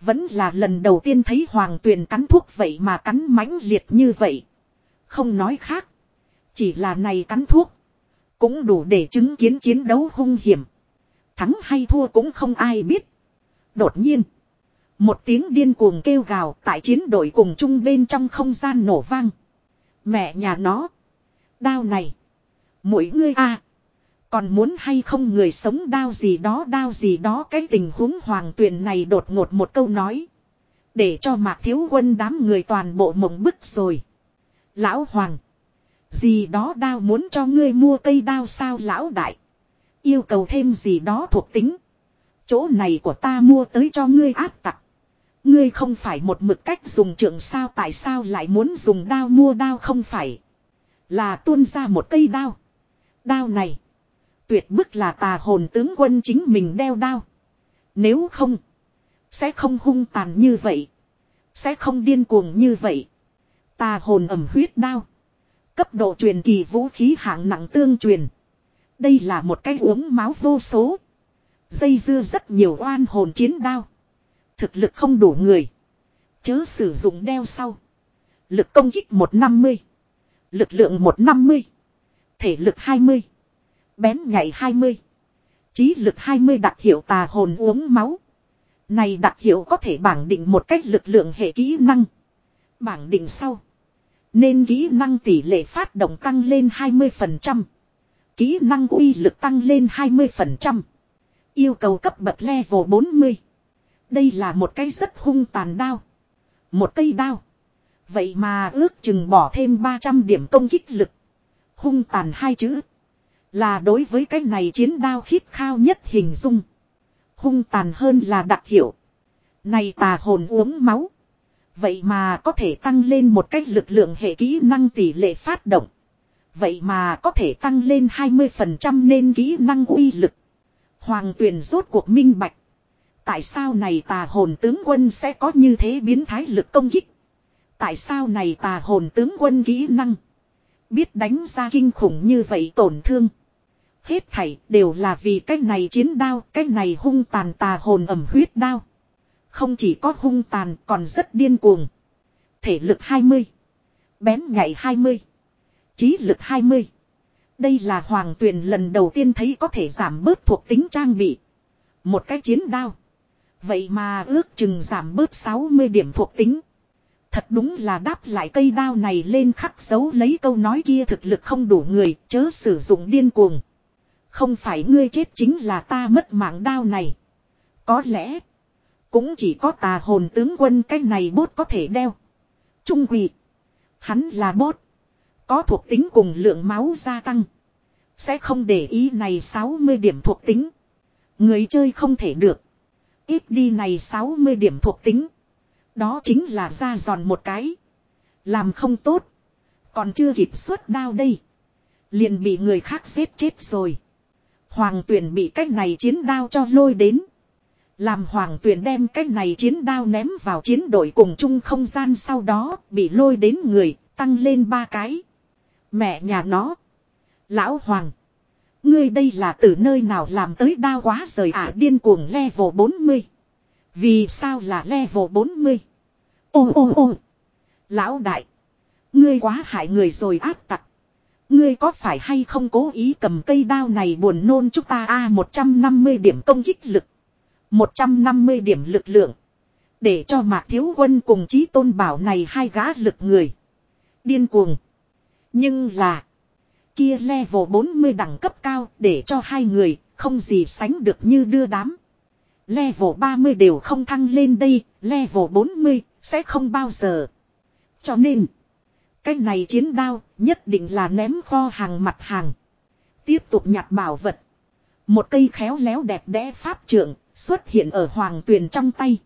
Vẫn là lần đầu tiên thấy hoàng tuyền cắn thuốc vậy mà cắn mãnh liệt như vậy. Không nói khác. Chỉ là này cắn thuốc. Cũng đủ để chứng kiến chiến đấu hung hiểm. Thắng hay thua cũng không ai biết. Đột nhiên. Một tiếng điên cuồng kêu gào tại chiến đội cùng chung bên trong không gian nổ vang. Mẹ nhà nó. Đao này. Mỗi ngươi a còn muốn hay không người sống đao gì đó, đao gì đó, cái tình huống hoàng tuyền này đột ngột một câu nói. Để cho mạc thiếu quân đám người toàn bộ mộng bức rồi. Lão hoàng. Gì đó đao muốn cho ngươi mua cây đao sao lão đại. Yêu cầu thêm gì đó thuộc tính. Chỗ này của ta mua tới cho ngươi áp tặc. Ngươi không phải một mực cách dùng trưởng sao, tại sao lại muốn dùng đao mua đao không phải. Là tuôn ra một cây đao. Đao này. Tuyệt bức là tà hồn tướng quân chính mình đeo đao. Nếu không. Sẽ không hung tàn như vậy. Sẽ không điên cuồng như vậy. Tà hồn ẩm huyết đao. Cấp độ truyền kỳ vũ khí hạng nặng tương truyền. Đây là một cái uống máu vô số. Dây dưa rất nhiều oan hồn chiến đao. Thực lực không đủ người. Chớ sử dụng đeo sau. Lực công kích 150. Lực lượng 150. Thể lực 20. Bén nhảy 20. Trí lực 20 đặc hiệu tà hồn uống máu. Này đặc hiệu có thể bảng định một cách lực lượng hệ kỹ năng. Bảng định sau. Nên kỹ năng tỷ lệ phát động tăng lên 20%. Kỹ năng uy lực tăng lên 20%. Yêu cầu cấp bậc level 40. Đây là một cái rất hung tàn đao. Một cây đao. Vậy mà ước chừng bỏ thêm 300 điểm công kích lực. Hung tàn hai chữ. Là đối với cái này chiến đao khít khao nhất hình dung. Hung tàn hơn là đặc hiệu. Này tà hồn uống máu. Vậy mà có thể tăng lên một cách lực lượng hệ kỹ năng tỷ lệ phát động. Vậy mà có thể tăng lên 20% nên kỹ năng uy lực. Hoàng tuyển rốt cuộc minh bạch. Tại sao này tà hồn tướng quân sẽ có như thế biến thái lực công kích? Tại sao này tà hồn tướng quân kỹ năng? Biết đánh ra kinh khủng như vậy tổn thương. Hết thảy đều là vì cái này chiến đao, cái này hung tàn tà hồn ẩm huyết đao. Không chỉ có hung tàn còn rất điên cuồng. Thể lực 20. Bén nhạy 20. Trí lực 20. Đây là hoàng tuyền lần đầu tiên thấy có thể giảm bớt thuộc tính trang bị. Một cái chiến đao. Vậy mà ước chừng giảm bớt 60 điểm thuộc tính. Thật đúng là đáp lại cây đao này lên khắc dấu lấy câu nói kia thực lực không đủ người chớ sử dụng điên cuồng. Không phải ngươi chết chính là ta mất mạng đao này. Có lẽ. Cũng chỉ có tà hồn tướng quân cái này bốt có thể đeo. Trung quỷ. Hắn là bốt. Có thuộc tính cùng lượng máu gia tăng. Sẽ không để ý này 60 điểm thuộc tính. Người chơi không thể được. Ít đi này 60 điểm thuộc tính. Đó chính là ra giòn một cái. Làm không tốt. Còn chưa kịp xuất đao đây. Liền bị người khác giết chết rồi. Hoàng tuyển bị cách này chiến đao cho lôi đến. Làm hoàng tuyển đem cách này chiến đao ném vào chiến đội cùng chung không gian sau đó bị lôi đến người, tăng lên ba cái. Mẹ nhà nó. Lão hoàng. Ngươi đây là từ nơi nào làm tới đao quá rời ả điên cuồng level 40. Vì sao là level 40? Ô ô ô. Lão đại. Ngươi quá hại người rồi áp tặc. Ngươi có phải hay không cố ý cầm cây đao này buồn nôn chúng ta a à, 150 điểm công kích lực. 150 điểm lực lượng. Để cho mạc thiếu quân cùng chí tôn bảo này hai gã lực người. Điên cuồng. Nhưng là. Kia level 40 đẳng cấp cao để cho hai người không gì sánh được như đưa đám. Level 30 đều không thăng lên đây, level 40 sẽ không bao giờ. Cho nên, cái này chiến đao nhất định là ném kho hàng mặt hàng. Tiếp tục nhặt bảo vật. Một cây khéo léo đẹp đẽ pháp trượng xuất hiện ở hoàng tuyền trong tay.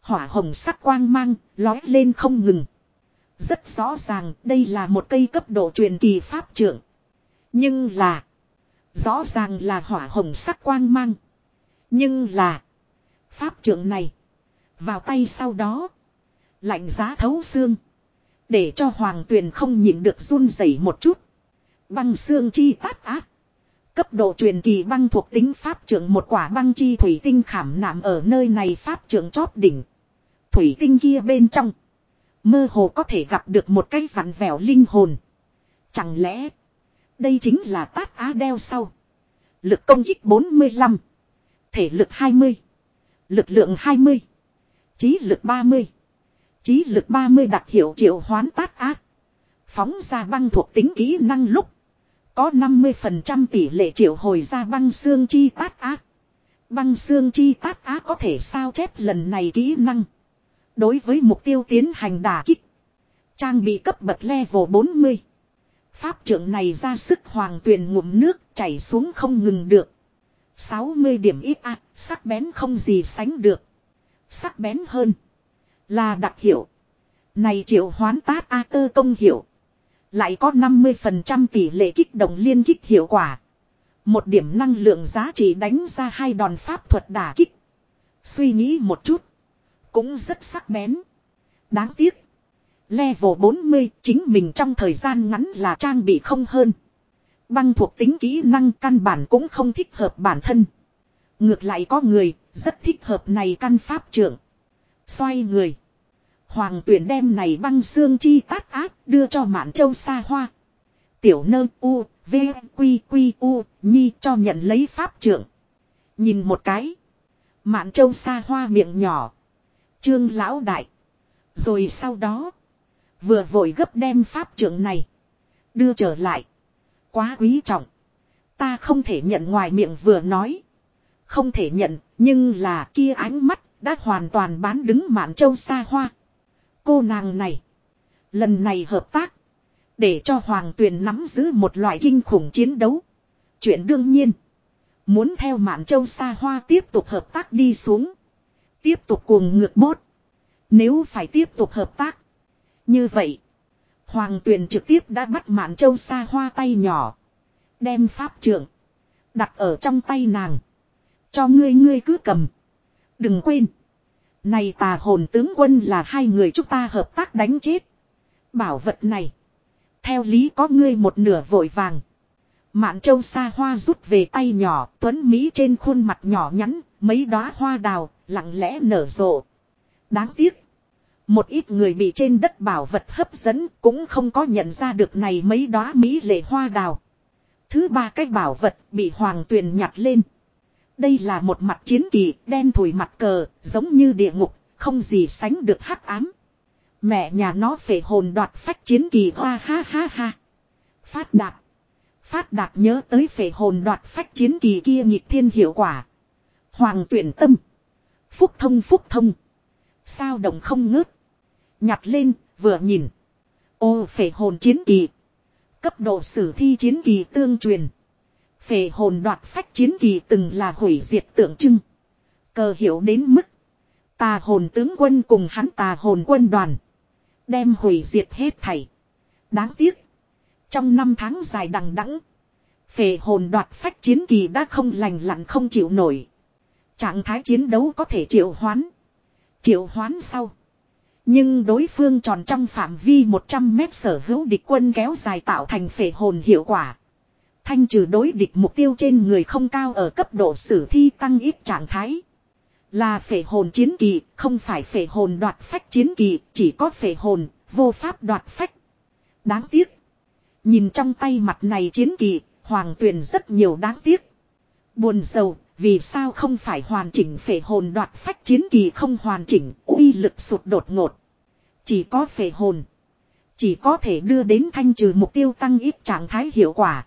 Hỏa hồng sắc quang mang, lói lên không ngừng. Rất rõ ràng đây là một cây cấp độ truyền kỳ pháp trượng. Nhưng là, rõ ràng là hỏa hồng sắc quang mang. Nhưng là, pháp trượng này, vào tay sau đó, lạnh giá thấu xương. Để cho hoàng tuyền không nhịn được run rẩy một chút. Băng xương chi tát ác. Cấp độ truyền kỳ băng thuộc tính pháp trưởng một quả băng chi thủy tinh khảm nạm ở nơi này pháp trưởng chóp đỉnh. Thủy tinh kia bên trong. Mơ hồ có thể gặp được một cái vặn vẹo linh hồn. Chẳng lẽ. Đây chính là tát á đeo sau. Lực công kích 45. Thể lực 20. Lực lượng 20. Trí lực 30. Trí lực 30 đặc hiệu triệu hoán tát ác. Phóng ra băng thuộc tính kỹ năng lúc. Có 50% tỷ lệ triệu hồi ra băng xương chi tát ác. Băng xương chi tát ác có thể sao chép lần này kỹ năng. Đối với mục tiêu tiến hành đả kích. Trang bị cấp bậc level 40. Pháp trưởng này ra sức hoàng tuyền ngụm nước chảy xuống không ngừng được. 60 điểm ít ác, sắc bén không gì sánh được. Sắc bén hơn. Là đặc hiệu. Này triệu hoán tát A tơ công hiệu. Lại có 50% tỷ lệ kích động liên kích hiệu quả. Một điểm năng lượng giá trị đánh ra hai đòn pháp thuật đả kích. Suy nghĩ một chút. Cũng rất sắc bén. Đáng tiếc. Level 40 chính mình trong thời gian ngắn là trang bị không hơn. Băng thuộc tính kỹ năng căn bản cũng không thích hợp bản thân. Ngược lại có người rất thích hợp này căn pháp trưởng. Xoay người. Hoàng tuyển đem này băng xương chi tát ác đưa cho mạn châu xa hoa. Tiểu nơ u, v, quy quy u, nhi cho nhận lấy pháp trưởng. Nhìn một cái. Mạn châu xa hoa miệng nhỏ. Trương lão đại. Rồi sau đó. Vừa vội gấp đem pháp trưởng này. Đưa trở lại. Quá quý trọng. Ta không thể nhận ngoài miệng vừa nói. Không thể nhận, nhưng là kia ánh mắt đã hoàn toàn bán đứng mạn châu xa hoa. Cô nàng này. Lần này hợp tác. Để cho Hoàng Tuyền nắm giữ một loại kinh khủng chiến đấu. Chuyện đương nhiên. Muốn theo Mạn Châu xa hoa tiếp tục hợp tác đi xuống. Tiếp tục cuồng ngược bốt. Nếu phải tiếp tục hợp tác. Như vậy. Hoàng Tuyền trực tiếp đã bắt Mạn Châu xa hoa tay nhỏ. Đem pháp trưởng. Đặt ở trong tay nàng. Cho ngươi ngươi cứ cầm. Đừng quên. Này tà hồn tướng quân là hai người chúng ta hợp tác đánh chết. Bảo vật này. Theo lý có ngươi một nửa vội vàng. Mạn châu xa hoa rút về tay nhỏ, tuấn Mỹ trên khuôn mặt nhỏ nhắn, mấy đóa hoa đào, lặng lẽ nở rộ. Đáng tiếc. Một ít người bị trên đất bảo vật hấp dẫn cũng không có nhận ra được này mấy đóa Mỹ lệ hoa đào. Thứ ba cái bảo vật bị hoàng tuyền nhặt lên. Đây là một mặt chiến kỳ, đen thủi mặt cờ, giống như địa ngục, không gì sánh được hắc ám. Mẹ nhà nó phệ hồn đoạt phách chiến kỳ hoa ha ha ha. Phát đạt. Phát đạt nhớ tới phệ hồn đoạt phách chiến kỳ kia nhịp thiên hiệu quả. Hoàng tuyển tâm. Phúc thông phúc thông. Sao động không ngớt. Nhặt lên, vừa nhìn. Ô phệ hồn chiến kỳ. Cấp độ sử thi chiến kỳ tương truyền. Phệ hồn đoạt phách chiến kỳ từng là hủy diệt tượng trưng. Cờ hiểu đến mức. Tà hồn tướng quân cùng hắn tà hồn quân đoàn. Đem hủy diệt hết thảy. Đáng tiếc. Trong năm tháng dài đằng đẵng Phệ hồn đoạt phách chiến kỳ đã không lành lặn không chịu nổi. Trạng thái chiến đấu có thể triệu hoán. Triệu hoán sau. Nhưng đối phương tròn trong phạm vi 100 mét sở hữu địch quân kéo dài tạo thành phệ hồn hiệu quả. Thanh trừ đối địch mục tiêu trên người không cao ở cấp độ sử thi tăng ít trạng thái. Là phệ hồn chiến kỳ, không phải phệ hồn đoạt phách chiến kỳ, chỉ có phệ hồn, vô pháp đoạt phách. Đáng tiếc. Nhìn trong tay mặt này chiến kỳ, hoàng tuyền rất nhiều đáng tiếc. Buồn sầu, vì sao không phải hoàn chỉnh phệ hồn đoạt phách chiến kỳ không hoàn chỉnh, uy lực sụt đột ngột. Chỉ có phệ hồn. Chỉ có thể đưa đến thanh trừ mục tiêu tăng ít trạng thái hiệu quả.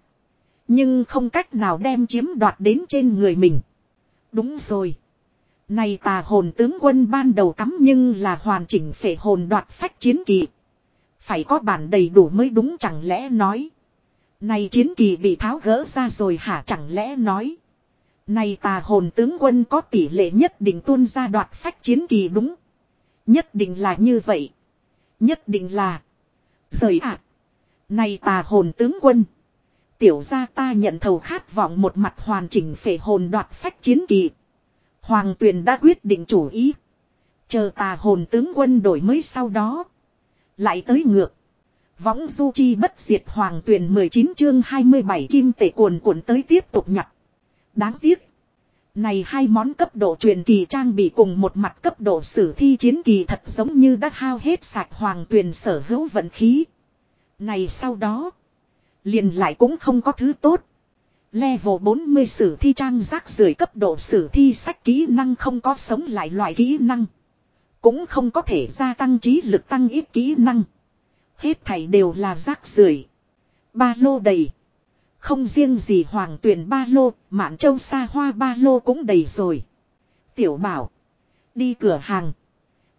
Nhưng không cách nào đem chiếm đoạt đến trên người mình. Đúng rồi. Này tà hồn tướng quân ban đầu cắm nhưng là hoàn chỉnh phệ hồn đoạt phách chiến kỳ. Phải có bản đầy đủ mới đúng chẳng lẽ nói. Này chiến kỳ bị tháo gỡ ra rồi hả chẳng lẽ nói. Này tà hồn tướng quân có tỷ lệ nhất định tuôn ra đoạt phách chiến kỳ đúng. Nhất định là như vậy. Nhất định là. Rời ạ. Này tà hồn tướng quân. Tiểu gia ta nhận thầu khát vọng một mặt hoàn chỉnh phệ hồn đoạt phách chiến kỳ. Hoàng tuyền đã quyết định chủ ý. Chờ tà hồn tướng quân đổi mới sau đó. Lại tới ngược. Võng du chi bất diệt hoàng tuyền 19 chương 27 kim tệ cuồn cuộn tới tiếp tục nhặt. Đáng tiếc. Này hai món cấp độ truyền kỳ trang bị cùng một mặt cấp độ sử thi chiến kỳ thật giống như đã hao hết sạch hoàng tuyền sở hữu vận khí. Này sau đó. Liền lại cũng không có thứ tốt. Level 40 sử thi trang rác rưởi cấp độ sử thi sách kỹ năng không có sống lại loại kỹ năng. Cũng không có thể gia tăng trí lực tăng ít kỹ năng. Hết thảy đều là rác rưởi. Ba lô đầy. Không riêng gì hoàng tuyển ba lô, mạn châu xa hoa ba lô cũng đầy rồi. Tiểu bảo. Đi cửa hàng.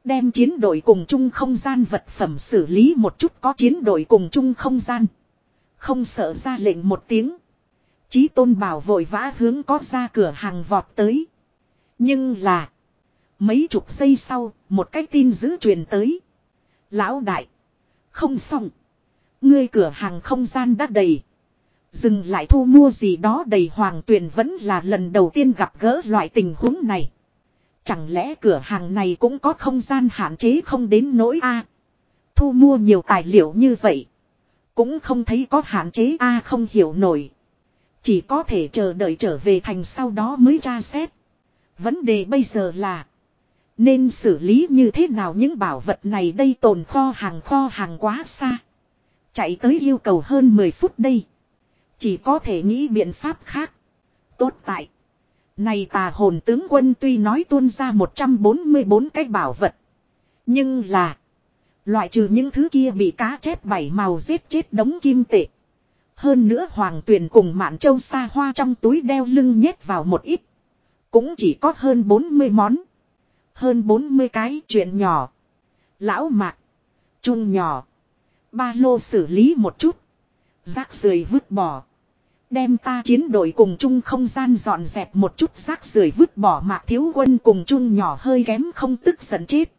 Đem chiến đội cùng chung không gian vật phẩm xử lý một chút có chiến đội cùng chung không gian. Không sợ ra lệnh một tiếng. Chí tôn bảo vội vã hướng có ra cửa hàng vọt tới. Nhưng là. Mấy chục giây sau, một cái tin dữ truyền tới. Lão đại. Không xong. Ngươi cửa hàng không gian đã đầy. Dừng lại thu mua gì đó đầy hoàng tuyền vẫn là lần đầu tiên gặp gỡ loại tình huống này. Chẳng lẽ cửa hàng này cũng có không gian hạn chế không đến nỗi A. Thu mua nhiều tài liệu như vậy. Cũng không thấy có hạn chế A à, không hiểu nổi. Chỉ có thể chờ đợi trở về thành sau đó mới ra xét. Vấn đề bây giờ là. Nên xử lý như thế nào những bảo vật này đây tồn kho hàng kho hàng quá xa. Chạy tới yêu cầu hơn 10 phút đây. Chỉ có thể nghĩ biện pháp khác. Tốt tại. Này tà hồn tướng quân tuy nói tuôn ra 144 cái bảo vật. Nhưng là. Loại trừ những thứ kia bị cá chép bảy màu giết chết đống kim tệ. Hơn nữa hoàng tuyền cùng mạn châu xa hoa trong túi đeo lưng nhét vào một ít. Cũng chỉ có hơn 40 món. Hơn 40 cái chuyện nhỏ. Lão mạc. trung nhỏ. Ba lô xử lý một chút. Rác rưởi vứt bỏ. Đem ta chiến đội cùng chung không gian dọn dẹp một chút rác rưởi vứt bỏ mạc thiếu quân cùng chung nhỏ hơi kém không tức giận chết.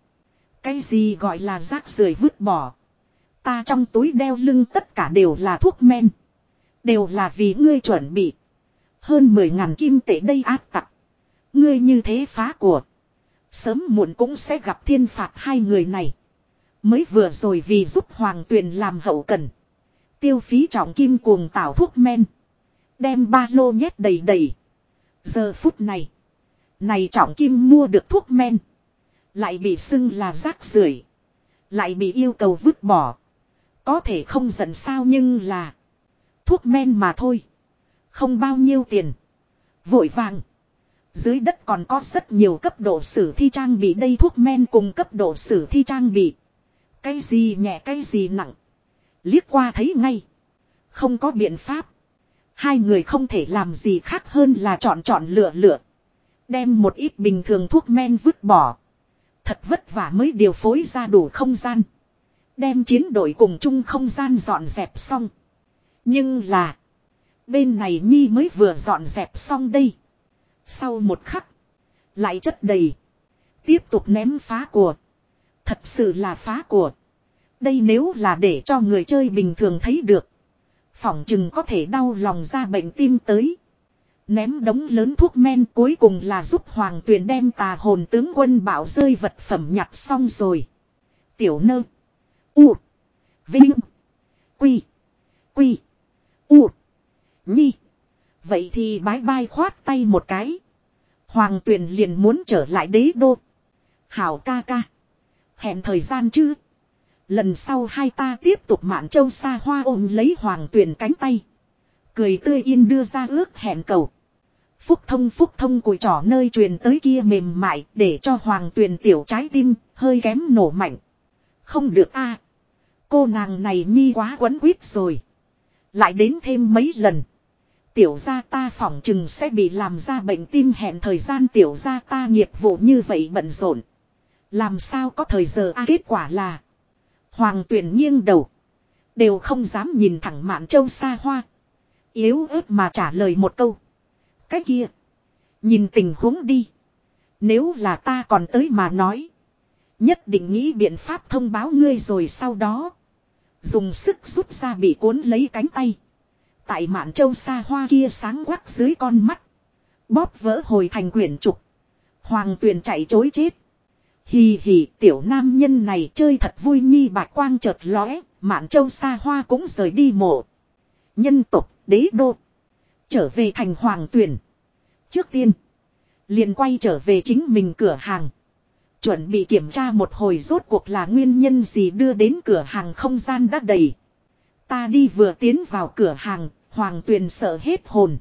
Cái gì gọi là rác rưởi vứt bỏ. Ta trong túi đeo lưng tất cả đều là thuốc men. Đều là vì ngươi chuẩn bị. Hơn 10 ngàn kim tệ đây ác tặc. Ngươi như thế phá của. Sớm muộn cũng sẽ gặp thiên phạt hai người này. Mới vừa rồi vì giúp Hoàng Tuyền làm hậu cần. Tiêu phí trọng kim cuồng tạo thuốc men. Đem ba lô nhét đầy đầy. Giờ phút này. Này trọng kim mua được thuốc men. Lại bị xưng là rác rưởi, Lại bị yêu cầu vứt bỏ. Có thể không giận sao nhưng là. Thuốc men mà thôi. Không bao nhiêu tiền. Vội vàng. Dưới đất còn có rất nhiều cấp độ sử thi trang bị, đây thuốc men cùng cấp độ sử thi trang bị. Cái gì nhẹ, cái gì nặng. Liếc qua thấy ngay. Không có biện pháp. Hai người không thể làm gì khác hơn là chọn chọn lựa lựa. Đem một ít bình thường thuốc men vứt bỏ. Thật vất vả mới điều phối ra đủ không gian. Đem chiến đội cùng chung không gian dọn dẹp xong. Nhưng là. Bên này Nhi mới vừa dọn dẹp xong đây. Sau một khắc. Lại chất đầy. Tiếp tục ném phá của. Thật sự là phá của. Đây nếu là để cho người chơi bình thường thấy được. Phỏng chừng có thể đau lòng ra bệnh tim tới. Ném đống lớn thuốc men, cuối cùng là giúp Hoàng Tuyền đem tà hồn tướng quân bảo rơi vật phẩm nhặt xong rồi. Tiểu nơ. U. Vinh. Quy. Quy. U. Nhi. Vậy thì bái bai khoát tay một cái. Hoàng Tuyền liền muốn trở lại đế đô. Hảo ca ca. Hẹn thời gian chứ. Lần sau hai ta tiếp tục mạn châu xa hoa ôm lấy Hoàng Tuyền cánh tay. Cười tươi yên đưa ra ước hẹn cầu. Phúc thông phúc thông cùi trỏ nơi truyền tới kia mềm mại để cho Hoàng Tuyền tiểu trái tim hơi kém nổ mạnh. Không được a Cô nàng này nhi quá quấn quýt rồi. Lại đến thêm mấy lần. Tiểu gia ta phỏng chừng sẽ bị làm ra bệnh tim hẹn thời gian tiểu gia ta nghiệp vụ như vậy bận rộn. Làm sao có thời giờ a kết quả là. Hoàng tuyền nghiêng đầu. Đều không dám nhìn thẳng mạn châu xa hoa. Yếu ớt mà trả lời một câu. Cái kia. Nhìn tình huống đi. Nếu là ta còn tới mà nói. Nhất định nghĩ biện pháp thông báo ngươi rồi sau đó. Dùng sức rút ra bị cuốn lấy cánh tay. Tại mạn châu xa hoa kia sáng quắc dưới con mắt. Bóp vỡ hồi thành quyển trục. Hoàng tuyền chạy chối chết. Hì hì, tiểu nam nhân này chơi thật vui nhi bạc quang chợt lóe. Mạn châu xa hoa cũng rời đi mộ. Nhân tục đế đô. Trở về thành hoàng tuyền. Trước tiên. Liền quay trở về chính mình cửa hàng. Chuẩn bị kiểm tra một hồi rốt cuộc là nguyên nhân gì đưa đến cửa hàng không gian đã đầy. Ta đi vừa tiến vào cửa hàng, Hoàng Tuyền sợ hết hồn.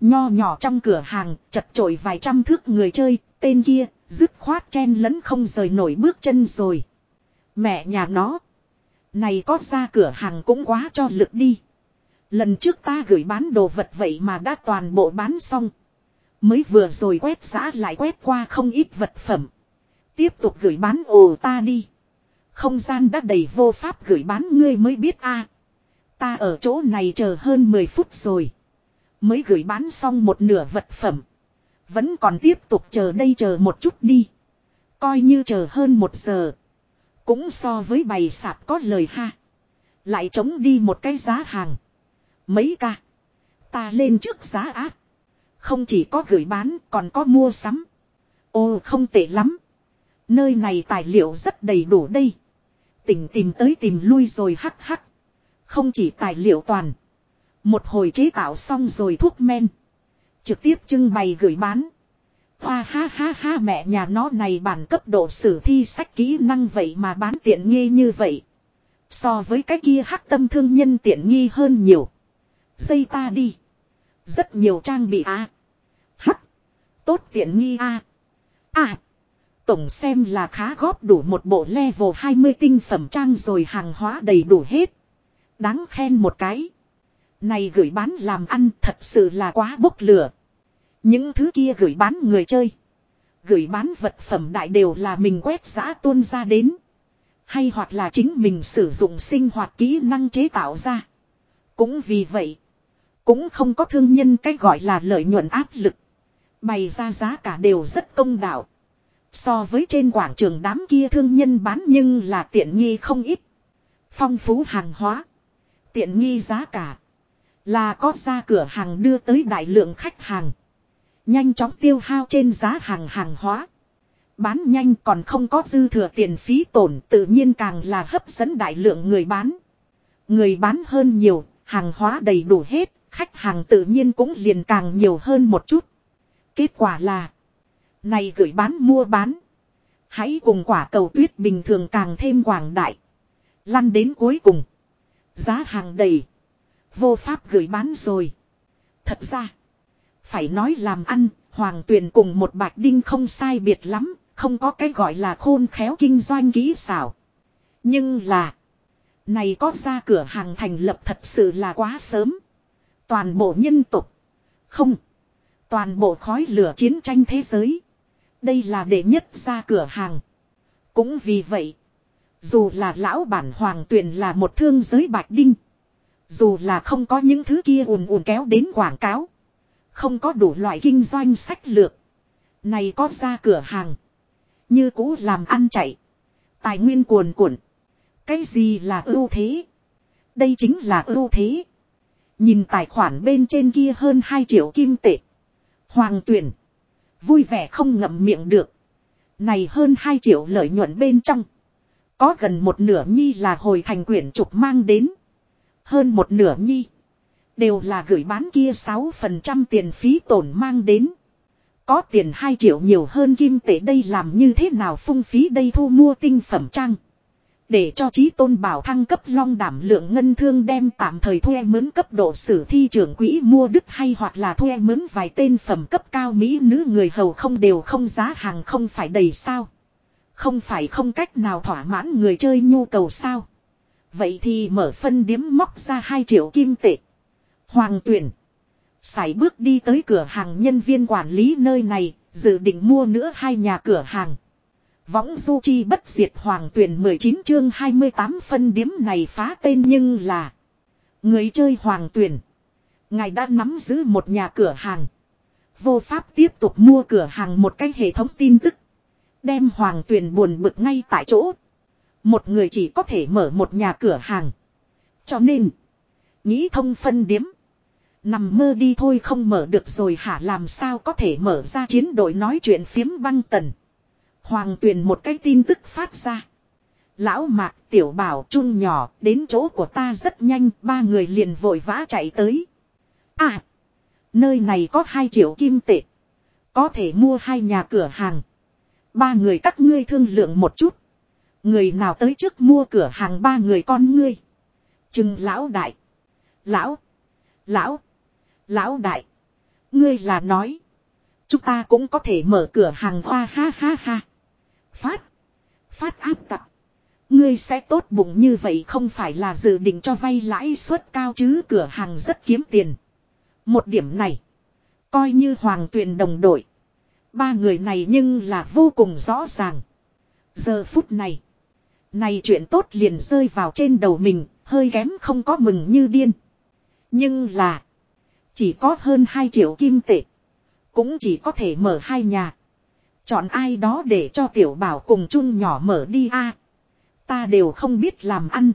Nho nhỏ trong cửa hàng, chật chội vài trăm thước người chơi, tên kia, dứt khoát chen lẫn không rời nổi bước chân rồi. Mẹ nhà nó. Này có ra cửa hàng cũng quá cho lực đi. Lần trước ta gửi bán đồ vật vậy mà đã toàn bộ bán xong. Mới vừa rồi quét giã lại quét qua không ít vật phẩm. Tiếp tục gửi bán ồ ta đi. Không gian đã đầy vô pháp gửi bán ngươi mới biết a. Ta ở chỗ này chờ hơn 10 phút rồi. Mới gửi bán xong một nửa vật phẩm. Vẫn còn tiếp tục chờ đây chờ một chút đi. Coi như chờ hơn một giờ. Cũng so với bày sạp có lời ha. Lại chống đi một cái giá hàng. Mấy ca. Ta lên trước giá áp. Không chỉ có gửi bán, còn có mua sắm. Ô, không tệ lắm. Nơi này tài liệu rất đầy đủ đây. Tỉnh tìm tới tìm lui rồi hắc hắc. Không chỉ tài liệu toàn. Một hồi chế tạo xong rồi thuốc men. Trực tiếp trưng bày gửi bán. Hoa ha ha ha mẹ nhà nó này bản cấp độ sử thi sách kỹ năng vậy mà bán tiện nghi như vậy. So với cái kia hắc tâm thương nhân tiện nghi hơn nhiều. Dây ta đi. Rất nhiều trang bị a Hắc. Tốt tiện nghi a À. Tổng xem là khá góp đủ một bộ level 20 tinh phẩm trang rồi hàng hóa đầy đủ hết. Đáng khen một cái. Này gửi bán làm ăn thật sự là quá bốc lửa. Những thứ kia gửi bán người chơi. Gửi bán vật phẩm đại đều là mình quét giã tuôn ra đến. Hay hoặc là chính mình sử dụng sinh hoạt kỹ năng chế tạo ra. Cũng vì vậy. Cũng không có thương nhân cách gọi là lợi nhuận áp lực. Bày ra giá cả đều rất công đạo. So với trên quảng trường đám kia thương nhân bán nhưng là tiện nghi không ít. Phong phú hàng hóa. Tiện nghi giá cả. Là có ra cửa hàng đưa tới đại lượng khách hàng. Nhanh chóng tiêu hao trên giá hàng hàng hóa. Bán nhanh còn không có dư thừa tiền phí tổn tự nhiên càng là hấp dẫn đại lượng người bán. Người bán hơn nhiều, hàng hóa đầy đủ hết, khách hàng tự nhiên cũng liền càng nhiều hơn một chút. Kết quả là, này gửi bán mua bán. Hãy cùng quả cầu tuyết bình thường càng thêm quảng đại. Lăn đến cuối cùng. Giá hàng đầy. Vô pháp gửi bán rồi. Thật ra. Phải nói làm ăn. Hoàng tuyền cùng một bạch đinh không sai biệt lắm. Không có cái gọi là khôn khéo kinh doanh kỹ xảo. Nhưng là. Này có ra cửa hàng thành lập thật sự là quá sớm. Toàn bộ nhân tục. Không. Toàn bộ khói lửa chiến tranh thế giới. Đây là đệ nhất ra cửa hàng. Cũng vì vậy. Dù là lão bản hoàng tuyền là một thương giới bạch đinh. Dù là không có những thứ kia ùn ùn kéo đến quảng cáo. Không có đủ loại kinh doanh sách lược. Này có ra cửa hàng. Như cũ làm ăn chạy. Tài nguyên cuồn cuộn. Cái gì là ưu thế? Đây chính là ưu thế. Nhìn tài khoản bên trên kia hơn 2 triệu kim tệ. Hoàng tuyển. Vui vẻ không ngậm miệng được. Này hơn 2 triệu lợi nhuận bên trong. Có gần một nửa nhi là hồi thành quyển trục mang đến. Hơn một nửa nhi. Đều là gửi bán kia 6% tiền phí tổn mang đến. Có tiền 2 triệu nhiều hơn kim tệ đây làm như thế nào phung phí đây thu mua tinh phẩm trang. Để cho trí tôn bảo thăng cấp long đảm lượng ngân thương đem tạm thời thuê mướn cấp độ sử thi trưởng quỹ mua đức hay hoặc là thuê mướn vài tên phẩm cấp cao mỹ nữ người hầu không đều không giá hàng không phải đầy sao. Không phải không cách nào thỏa mãn người chơi nhu cầu sao. Vậy thì mở phân điếm móc ra 2 triệu kim tệ. Hoàng tuyển. Sải bước đi tới cửa hàng nhân viên quản lý nơi này, dự định mua nữa hai nhà cửa hàng. Võng du chi bất diệt hoàng tuyển 19 chương 28 phân điếm này phá tên nhưng là, Người chơi hoàng tuyển. Ngài đã nắm giữ một nhà cửa hàng. Vô pháp tiếp tục mua cửa hàng một cái hệ thống tin tức. Đem hoàng tuyển buồn bực ngay tại chỗ. Một người chỉ có thể mở một nhà cửa hàng. Cho nên, Nghĩ thông phân điếm. Nằm mơ đi thôi không mở được rồi hả làm sao có thể mở ra chiến đội nói chuyện phiếm băng tần. Hoàng tuyền một cái tin tức phát ra. Lão mạc tiểu bảo chun nhỏ, đến chỗ của ta rất nhanh, ba người liền vội vã chạy tới. À! Nơi này có hai triệu kim tệ. Có thể mua hai nhà cửa hàng. Ba người các ngươi thương lượng một chút. Người nào tới trước mua cửa hàng ba người con ngươi. Chừng lão đại. Lão. Lão. Lão đại. Ngươi là nói. Chúng ta cũng có thể mở cửa hàng hoa ha ha ha. Phát. Phát áp tập. Ngươi sẽ tốt bụng như vậy không phải là dự định cho vay lãi suất cao chứ cửa hàng rất kiếm tiền. Một điểm này. Coi như hoàng tuyền đồng đội. Ba người này nhưng là vô cùng rõ ràng. Giờ phút này. Này chuyện tốt liền rơi vào trên đầu mình. Hơi kém không có mừng như điên. Nhưng là. Chỉ có hơn 2 triệu kim tệ. Cũng chỉ có thể mở hai nhà. Chọn ai đó để cho tiểu bảo cùng chung nhỏ mở đi a Ta đều không biết làm ăn.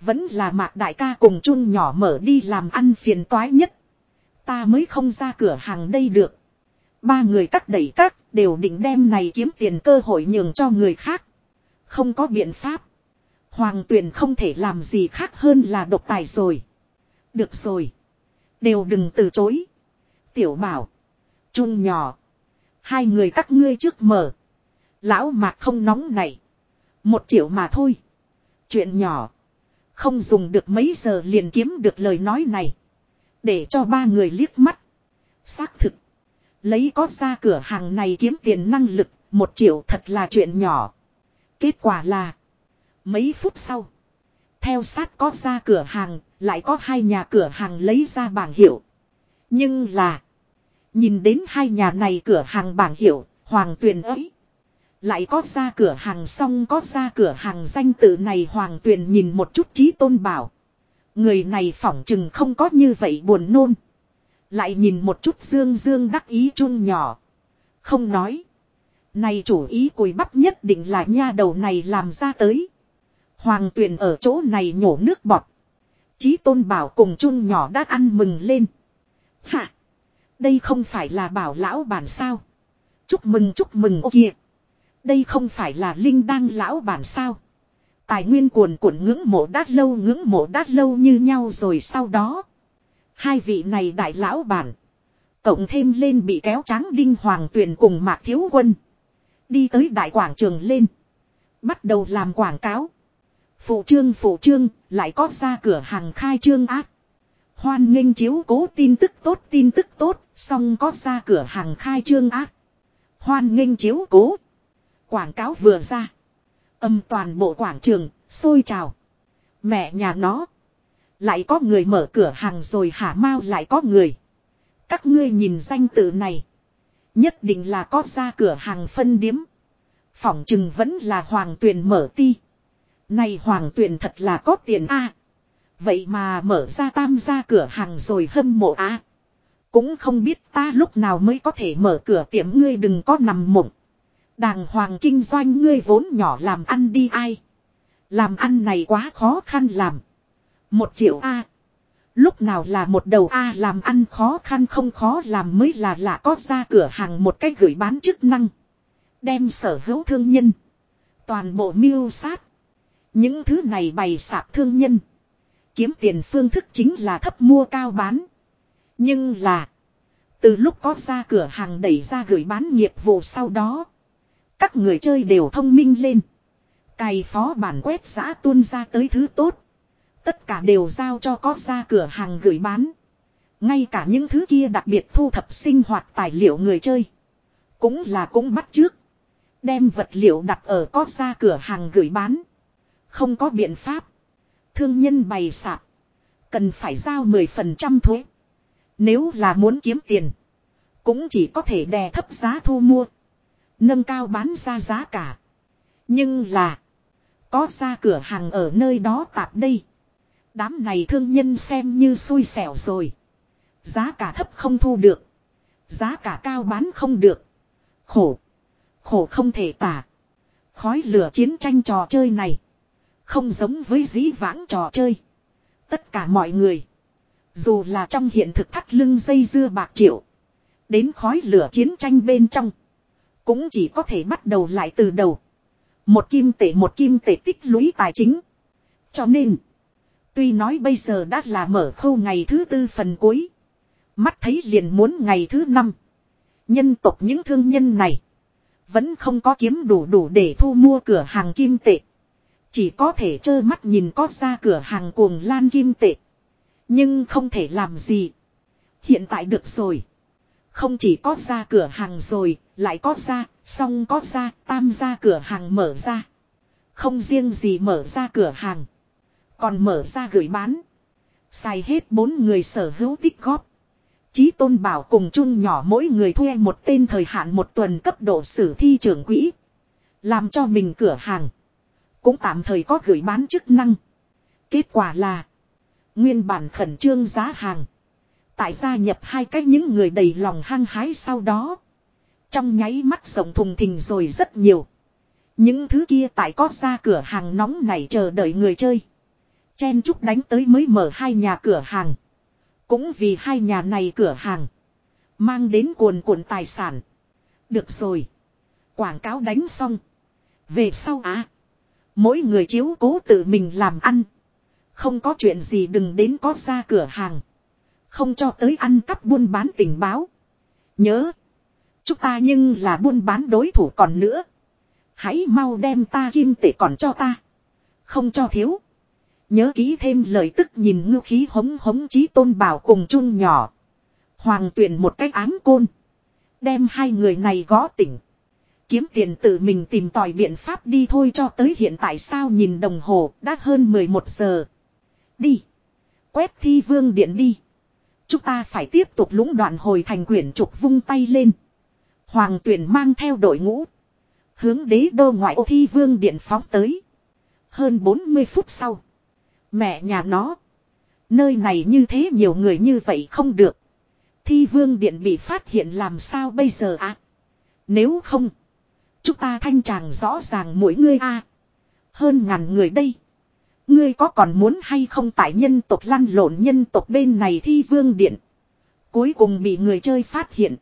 Vẫn là mạc đại ca cùng chung nhỏ mở đi làm ăn phiền toái nhất. Ta mới không ra cửa hàng đây được. Ba người cắt đẩy các đều định đem này kiếm tiền cơ hội nhường cho người khác. Không có biện pháp. Hoàng tuyền không thể làm gì khác hơn là độc tài rồi. Được rồi. Đều đừng từ chối. Tiểu bảo. Chung nhỏ. Hai người các ngươi trước mở. Lão mạc không nóng này. Một triệu mà thôi. Chuyện nhỏ. Không dùng được mấy giờ liền kiếm được lời nói này. Để cho ba người liếc mắt. Xác thực. Lấy có ra cửa hàng này kiếm tiền năng lực. Một triệu thật là chuyện nhỏ. Kết quả là. Mấy phút sau. Theo sát có ra cửa hàng. Lại có hai nhà cửa hàng lấy ra bảng hiệu. Nhưng là. Nhìn đến hai nhà này cửa hàng bảng hiệu, hoàng tuyền ấy. Lại có ra cửa hàng xong có ra cửa hàng danh tự này hoàng tuyền nhìn một chút trí tôn bảo. Người này phỏng chừng không có như vậy buồn nôn. Lại nhìn một chút dương dương đắc ý Chung nhỏ. Không nói. Này chủ ý cùi bắp nhất định là nha đầu này làm ra tới. Hoàng tuyền ở chỗ này nhổ nước bọt. Chí tôn bảo cùng Chung nhỏ đã ăn mừng lên. Hạ. Đây không phải là bảo lão bản sao. Chúc mừng chúc mừng ô kìa. Đây không phải là linh đăng lão bản sao. Tài nguyên cuồn cuộn ngưỡng mộ đát lâu ngưỡng mộ đát lâu như nhau rồi sau đó. Hai vị này đại lão bản. Cộng thêm lên bị kéo trắng đinh hoàng tuyền cùng mạc thiếu quân. Đi tới đại quảng trường lên. Bắt đầu làm quảng cáo. Phụ trương phụ trương lại có ra cửa hàng khai trương ác. Hoan nghênh chiếu cố tin tức tốt tin tức tốt, xong có ra cửa hàng khai trương ác. Hoan nghênh chiếu cố. Quảng cáo vừa ra. Âm toàn bộ quảng trường, sôi trào. Mẹ nhà nó. Lại có người mở cửa hàng rồi hả mau lại có người. Các ngươi nhìn danh tự này. Nhất định là có ra cửa hàng phân điếm. Phỏng chừng vẫn là hoàng tuyền mở ti. Này hoàng Tuyền thật là có tiền a Vậy mà mở ra tam gia cửa hàng rồi hâm mộ a cũng không biết ta lúc nào mới có thể mở cửa tiệm ngươi đừng có nằm mộng. Đàng hoàng kinh doanh ngươi vốn nhỏ làm ăn đi ai. Làm ăn này quá khó khăn làm. Một triệu A. Lúc nào là một đầu A làm ăn khó khăn không khó làm mới là lạ có ra cửa hàng một cách gửi bán chức năng. Đem sở hữu thương nhân. Toàn bộ miêu sát. Những thứ này bày sạp thương nhân. Kiếm tiền phương thức chính là thấp mua cao bán. Nhưng là. Từ lúc có ra cửa hàng đẩy ra gửi bán nghiệp vụ sau đó. Các người chơi đều thông minh lên. Cày phó bản quét giã tuôn ra tới thứ tốt. Tất cả đều giao cho có ra cửa hàng gửi bán. Ngay cả những thứ kia đặc biệt thu thập sinh hoạt tài liệu người chơi. Cũng là cũng bắt trước. Đem vật liệu đặt ở có ra cửa hàng gửi bán. Không có biện pháp. Thương nhân bày sạp. Cần phải giao 10% thuế. Nếu là muốn kiếm tiền. Cũng chỉ có thể đè thấp giá thu mua. Nâng cao bán ra giá cả. Nhưng là. Có ra cửa hàng ở nơi đó tạp đây. Đám này thương nhân xem như xui xẻo rồi. Giá cả thấp không thu được. Giá cả cao bán không được. Khổ. Khổ không thể tả. Khói lửa chiến tranh trò chơi này. Không giống với dĩ vãng trò chơi. Tất cả mọi người. Dù là trong hiện thực thắt lưng dây dưa bạc triệu. Đến khói lửa chiến tranh bên trong. Cũng chỉ có thể bắt đầu lại từ đầu. Một kim tệ một kim tệ tích lũy tài chính. Cho nên. Tuy nói bây giờ đã là mở khâu ngày thứ tư phần cuối. Mắt thấy liền muốn ngày thứ năm. Nhân tộc những thương nhân này. Vẫn không có kiếm đủ đủ để thu mua cửa hàng kim tệ. Chỉ có thể trơ mắt nhìn có ra cửa hàng cuồng lan kim tệ. Nhưng không thể làm gì. Hiện tại được rồi. Không chỉ có ra cửa hàng rồi, lại có ra, xong có ra, tam ra cửa hàng mở ra. Không riêng gì mở ra cửa hàng. Còn mở ra gửi bán. Xài hết bốn người sở hữu tích góp. Chí tôn bảo cùng chung nhỏ mỗi người thuê một tên thời hạn một tuần cấp độ sử thi trưởng quỹ. Làm cho mình cửa hàng. Cũng tạm thời có gửi bán chức năng. Kết quả là. Nguyên bản khẩn trương giá hàng. Tại gia nhập hai cách những người đầy lòng hăng hái sau đó. Trong nháy mắt rộng thùng thình rồi rất nhiều. Những thứ kia tại có ra cửa hàng nóng này chờ đợi người chơi. Chen chúc đánh tới mới mở hai nhà cửa hàng. Cũng vì hai nhà này cửa hàng. Mang đến cuồn cuộn tài sản. Được rồi. Quảng cáo đánh xong. Về sau á. Mỗi người chiếu cố tự mình làm ăn. Không có chuyện gì đừng đến có ra cửa hàng. Không cho tới ăn cắp buôn bán tình báo. Nhớ. Chúng ta nhưng là buôn bán đối thủ còn nữa. Hãy mau đem ta kim tệ còn cho ta. Không cho thiếu. Nhớ ký thêm lời tức nhìn ngư khí hống hống chí tôn bảo cùng chung nhỏ. Hoàng tuyển một cách ám côn. Đem hai người này gõ tỉnh. Kiếm tiền tự mình tìm tòi biện pháp đi thôi cho tới hiện tại sao nhìn đồng hồ, đã hơn 11 giờ. Đi. Quét thi vương điện đi. Chúng ta phải tiếp tục lũng đoạn hồi thành quyển trục vung tay lên. Hoàng tuyển mang theo đội ngũ. Hướng đế đô ngoại ô thi vương điện phóng tới. Hơn 40 phút sau. Mẹ nhà nó. Nơi này như thế nhiều người như vậy không được. Thi vương điện bị phát hiện làm sao bây giờ ạ? À? Nếu không. Chúng ta thanh tràng rõ ràng mỗi người a Hơn ngàn người đây. Ngươi có còn muốn hay không tại nhân tộc lăn lộn nhân tộc bên này thi vương điện. Cuối cùng bị người chơi phát hiện.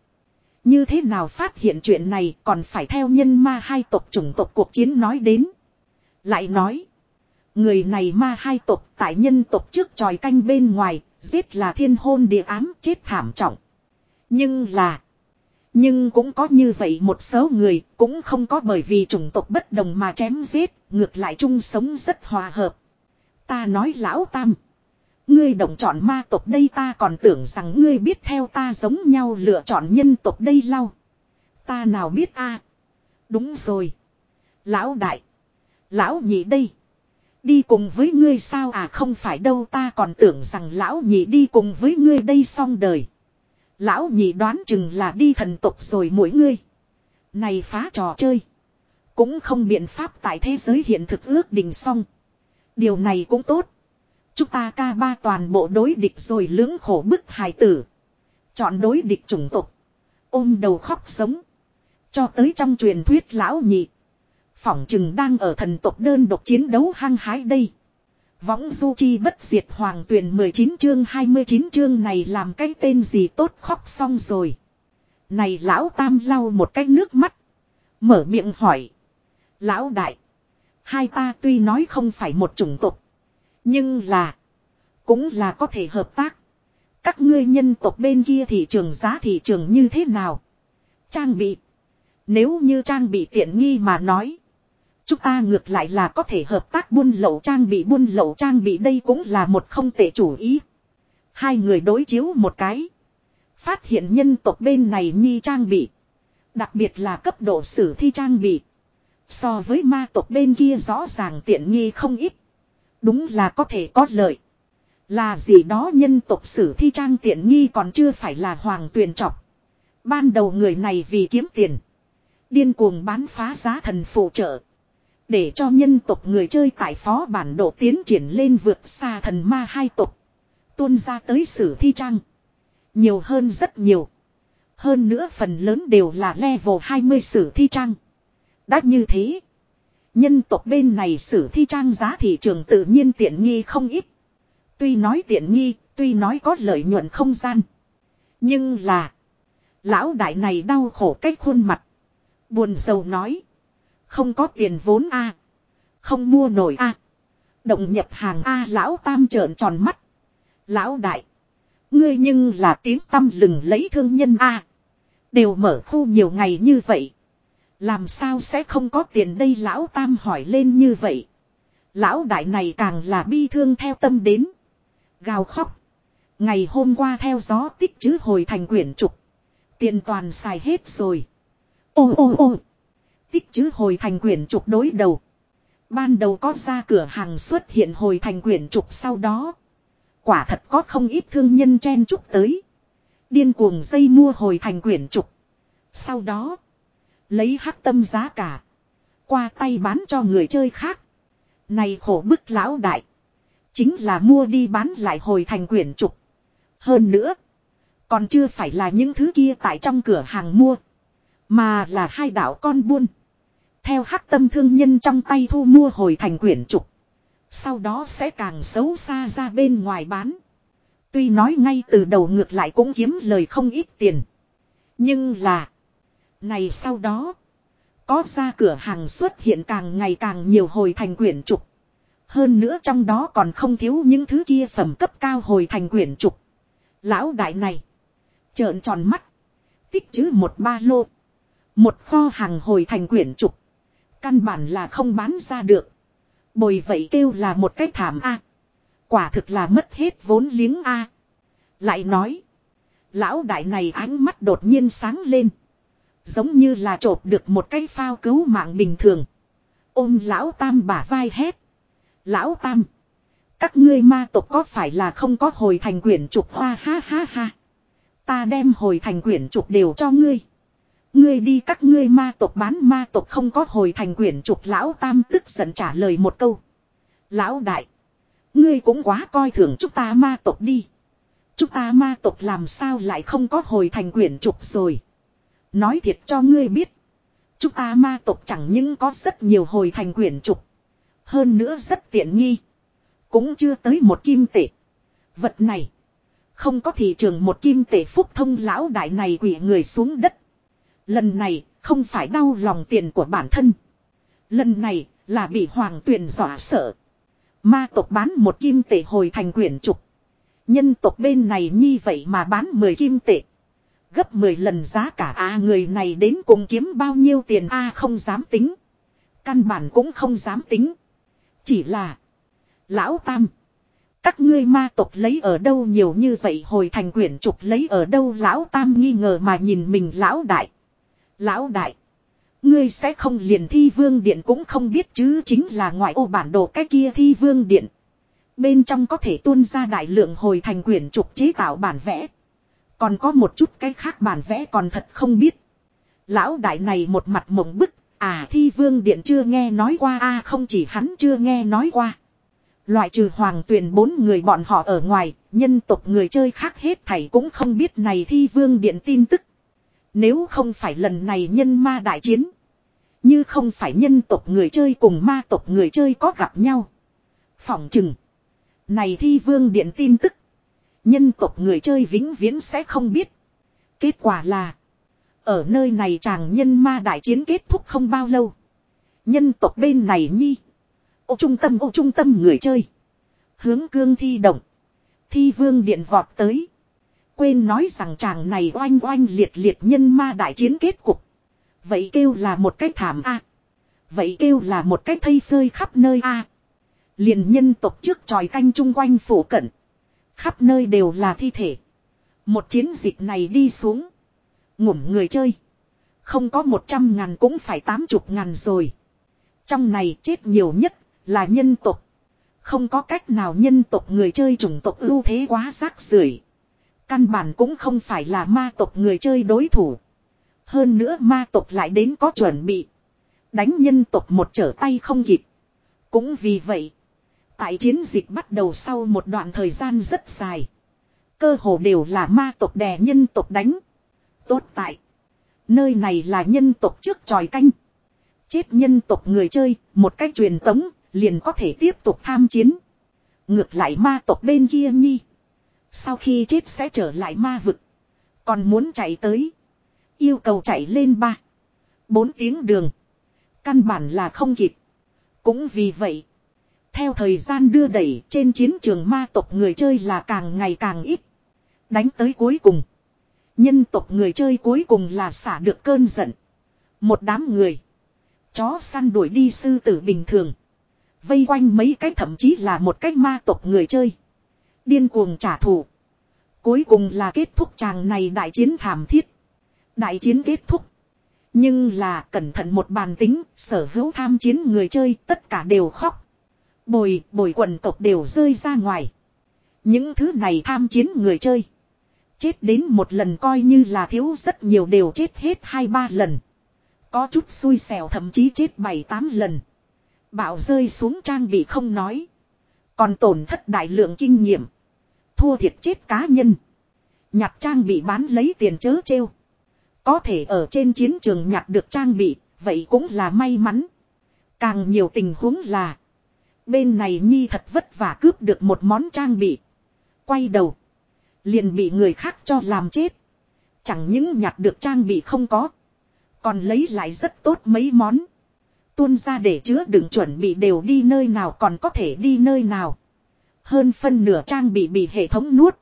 Như thế nào phát hiện chuyện này còn phải theo nhân ma hai tộc chủng tộc cuộc chiến nói đến. Lại nói. Người này ma hai tộc tại nhân tộc trước tròi canh bên ngoài, giết là thiên hôn địa ám chết thảm trọng. Nhưng là. Nhưng cũng có như vậy một số người cũng không có bởi vì chủng tộc bất đồng mà chém giết, ngược lại chung sống rất hòa hợp. Ta nói lão tam. Ngươi đồng chọn ma tộc đây ta còn tưởng rằng ngươi biết theo ta giống nhau lựa chọn nhân tộc đây lau. Ta nào biết a Đúng rồi. Lão đại. Lão nhị đây. Đi cùng với ngươi sao à không phải đâu ta còn tưởng rằng lão nhị đi cùng với ngươi đây xong đời. Lão nhị đoán chừng là đi thần tộc rồi mỗi ngươi. Này phá trò chơi. Cũng không biện pháp tại thế giới hiện thực ước định xong. Điều này cũng tốt. Chúng ta ca ba toàn bộ đối địch rồi lưỡng khổ bức hài tử. Chọn đối địch chủng tộc. Ôm đầu khóc sống. Cho tới trong truyền thuyết lão nhị. Phỏng chừng đang ở thần tộc đơn độc chiến đấu hăng hái đây. Võng du chi bất diệt hoàng tuyển 19 chương 29 chương này làm cái tên gì tốt khóc xong rồi. Này lão tam lau một cái nước mắt. Mở miệng hỏi. Lão đại. Hai ta tuy nói không phải một chủng tộc. Nhưng là. Cũng là có thể hợp tác. Các ngươi nhân tộc bên kia thị trường giá thị trường như thế nào? Trang bị. Nếu như trang bị tiện nghi mà nói. Chúng ta ngược lại là có thể hợp tác buôn lậu trang bị buôn lậu trang bị đây cũng là một không tệ chủ ý. Hai người đối chiếu một cái. Phát hiện nhân tộc bên này nhi trang bị. Đặc biệt là cấp độ sử thi trang bị. So với ma tộc bên kia rõ ràng tiện nghi không ít. Đúng là có thể có lợi. Là gì đó nhân tộc sử thi trang tiện nghi còn chưa phải là hoàng tuyền trọc. Ban đầu người này vì kiếm tiền. Điên cuồng bán phá giá thần phụ trợ. Để cho nhân tộc người chơi tại phó bản độ tiến triển lên vượt xa thần ma hai tộc. Tuôn ra tới sử thi trang. Nhiều hơn rất nhiều. Hơn nữa phần lớn đều là level 20 sử thi trang. Đã như thế. Nhân tộc bên này sử thi trang giá thị trường tự nhiên tiện nghi không ít. Tuy nói tiện nghi, tuy nói có lợi nhuận không gian. Nhưng là. Lão đại này đau khổ cách khuôn mặt. Buồn sầu nói. Không có tiền vốn a Không mua nổi a Động nhập hàng a lão tam trợn tròn mắt. Lão đại. Ngươi nhưng là tiếng tâm lừng lấy thương nhân a Đều mở khu nhiều ngày như vậy. Làm sao sẽ không có tiền đây lão tam hỏi lên như vậy. Lão đại này càng là bi thương theo tâm đến. Gào khóc. Ngày hôm qua theo gió tích chứ hồi thành quyển trục. Tiền toàn xài hết rồi. Ô ô ô. Tích chứ hồi thành quyển trục đối đầu. Ban đầu có ra cửa hàng xuất hiện hồi thành quyển trục sau đó. Quả thật có không ít thương nhân chen trúc tới. Điên cuồng dây mua hồi thành quyển trục. Sau đó. Lấy hắc tâm giá cả. Qua tay bán cho người chơi khác. Này khổ bức lão đại. Chính là mua đi bán lại hồi thành quyển trục. Hơn nữa. Còn chưa phải là những thứ kia tại trong cửa hàng mua. Mà là hai đạo con buôn. Theo hắc tâm thương nhân trong tay thu mua hồi thành quyển trục. Sau đó sẽ càng xấu xa ra bên ngoài bán. Tuy nói ngay từ đầu ngược lại cũng kiếm lời không ít tiền. Nhưng là. Này sau đó. Có ra cửa hàng xuất hiện càng ngày càng nhiều hồi thành quyển trục. Hơn nữa trong đó còn không thiếu những thứ kia phẩm cấp cao hồi thành quyển trục. Lão đại này. Trợn tròn mắt. Tích chứ một ba lô. Một kho hàng hồi thành quyển trục. Căn bản là không bán ra được. Bồi vậy kêu là một cái thảm A. Quả thực là mất hết vốn liếng A. Lại nói. Lão đại này ánh mắt đột nhiên sáng lên. Giống như là trộp được một cái phao cứu mạng bình thường. Ôm lão tam bả vai hét. Lão tam. Các ngươi ma tộc có phải là không có hồi thành quyển trục hoa ha ha ha. Ta đem hồi thành quyển trục đều cho ngươi. Ngươi đi các ngươi ma tộc bán ma tộc không có hồi thành quyển trục, lão tam tức giận trả lời một câu. Lão đại. Ngươi cũng quá coi thường chúng ta ma tộc đi. Chúng ta ma tộc làm sao lại không có hồi thành quyển trục rồi. Nói thiệt cho ngươi biết. Chúng ta ma tộc chẳng những có rất nhiều hồi thành quyển trục. Hơn nữa rất tiện nghi. Cũng chưa tới một kim tệ. Vật này. Không có thị trường một kim tệ phúc thông lão đại này quỷ người xuống đất. Lần này không phải đau lòng tiền của bản thân. Lần này là bị hoàng tuyền dọa sợ. Ma tộc bán một kim tệ hồi thành quyển trục. Nhân tộc bên này như vậy mà bán 10 kim tệ. Gấp 10 lần giá cả a người này đến cùng kiếm bao nhiêu tiền a không dám tính. Căn bản cũng không dám tính. Chỉ là. Lão Tam. Các ngươi ma tộc lấy ở đâu nhiều như vậy hồi thành quyển trục lấy ở đâu lão Tam nghi ngờ mà nhìn mình, lão đại. Lão đại. Ngươi sẽ không liền thi vương điện cũng không biết chứ chính là ngoại ô bản đồ cái kia thi vương điện. Bên trong có thể tuôn ra đại lượng hồi thành quyển trục chế tạo bản vẽ. Còn có một chút cái khác bản vẽ còn thật không biết. Lão đại này một mặt mộng bức, à thi vương điện chưa nghe nói qua a không chỉ hắn chưa nghe nói qua. Loại trừ hoàng tuyển bốn người bọn họ ở ngoài, nhân tộc người chơi khác hết thảy cũng không biết này thi vương điện tin tức. Nếu không phải lần này nhân ma đại chiến. Như không phải nhân tộc người chơi cùng ma tộc người chơi có gặp nhau. Phỏng chừng. Này thi vương điện tin tức. Nhân tộc người chơi vĩnh viễn sẽ không biết. Kết quả là. Ở nơi này chàng nhân ma đại chiến kết thúc không bao lâu. Nhân tộc bên này nhi. Ô trung tâm, ô trung tâm người chơi. Hướng cương thi động. Thi vương điện vọt tới. Quên nói rằng chàng này oanh oanh liệt liệt nhân ma đại chiến kết cục. Vậy kêu là một cái thảm a Vậy kêu là một cái thây phơi khắp nơi a liền nhân tộc trước tròi canh chung quanh phủ cận. Khắp nơi đều là thi thể. Một chiến dịch này đi xuống. Ngủm người chơi. Không có một trăm ngàn cũng phải tám chục ngàn rồi. Trong này chết nhiều nhất là nhân tộc. Không có cách nào nhân tộc người chơi chủng tộc ưu thế quá rác rưởi Căn bản cũng không phải là ma tộc người chơi đối thủ. Hơn nữa ma tộc lại đến có chuẩn bị. Đánh nhân tộc một trở tay không kịp. Cũng vì vậy. Tại chiến dịch bắt đầu sau một đoạn thời gian rất dài. Cơ hồ đều là ma tộc đè nhân tộc đánh. Tốt tại. Nơi này là nhân tộc trước tròi canh. Chết nhân tộc người chơi, một cách truyền tống, liền có thể tiếp tục tham chiến. Ngược lại ma tộc bên kia nhi. Sau khi chết sẽ trở lại ma vực. Còn muốn chạy tới. Yêu cầu chạy lên ba. Bốn tiếng đường. Căn bản là không kịp. Cũng vì vậy. Theo thời gian đưa đẩy trên chiến trường ma tộc người chơi là càng ngày càng ít. Đánh tới cuối cùng. Nhân tộc người chơi cuối cùng là xả được cơn giận. Một đám người. Chó săn đuổi đi sư tử bình thường. Vây quanh mấy cái thậm chí là một cái ma tộc người chơi. Điên cuồng trả thù. Cuối cùng là kết thúc chàng này đại chiến thảm thiết. Đại chiến kết thúc. Nhưng là cẩn thận một bàn tính, sở hữu tham chiến người chơi tất cả đều khóc. Bồi, bồi quần tộc đều rơi ra ngoài. Những thứ này tham chiến người chơi. Chết đến một lần coi như là thiếu rất nhiều đều chết hết hai ba lần. Có chút xui xẻo thậm chí chết bảy tám lần. Bạo rơi xuống trang bị không nói. Còn tổn thất đại lượng kinh nghiệm. Thua thiệt chết cá nhân. Nhặt trang bị bán lấy tiền chớ trêu. Có thể ở trên chiến trường nhặt được trang bị, vậy cũng là may mắn. Càng nhiều tình huống là. Bên này Nhi thật vất vả cướp được một món trang bị. Quay đầu. Liền bị người khác cho làm chết. Chẳng những nhặt được trang bị không có. Còn lấy lại rất tốt mấy món. Tuôn ra để chứa đựng chuẩn bị đều đi nơi nào còn có thể đi nơi nào. Hơn phân nửa trang bị bị hệ thống nuốt.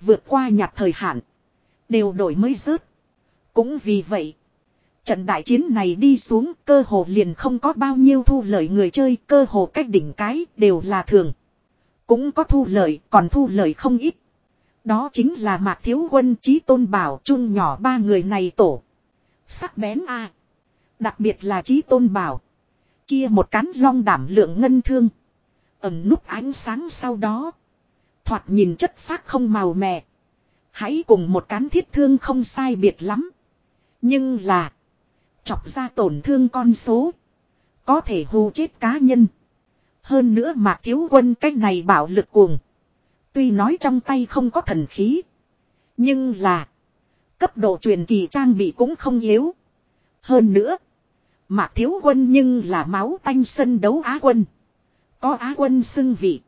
Vượt qua nhặt thời hạn. Đều đổi mới rớt. Cũng vì vậy. Trận đại chiến này đi xuống, cơ hồ liền không có bao nhiêu thu lợi người chơi, cơ hồ cách đỉnh cái đều là thường. Cũng có thu lợi, còn thu lợi không ít. Đó chính là Mạc Thiếu Quân Trí Tôn Bảo chung nhỏ, ba người này tổ. Sắc bén a Đặc biệt là Trí Tôn Bảo. Kia một cắn long đảm lượng ngân thương. Ẩm núp ánh sáng sau đó. Thoạt nhìn chất phát không màu mè. Hãy cùng một cán thiết thương không sai biệt lắm. Nhưng là. Chọc ra tổn thương con số. Có thể hù chết cá nhân. Hơn nữa mà thiếu quân cách này bảo lực cuồng. Tuy nói trong tay không có thần khí. Nhưng là. Cấp độ truyền kỳ trang bị cũng không yếu. Hơn nữa. Mạc thiếu quân nhưng là máu tanh sân đấu á quân. Có á quân xưng vị.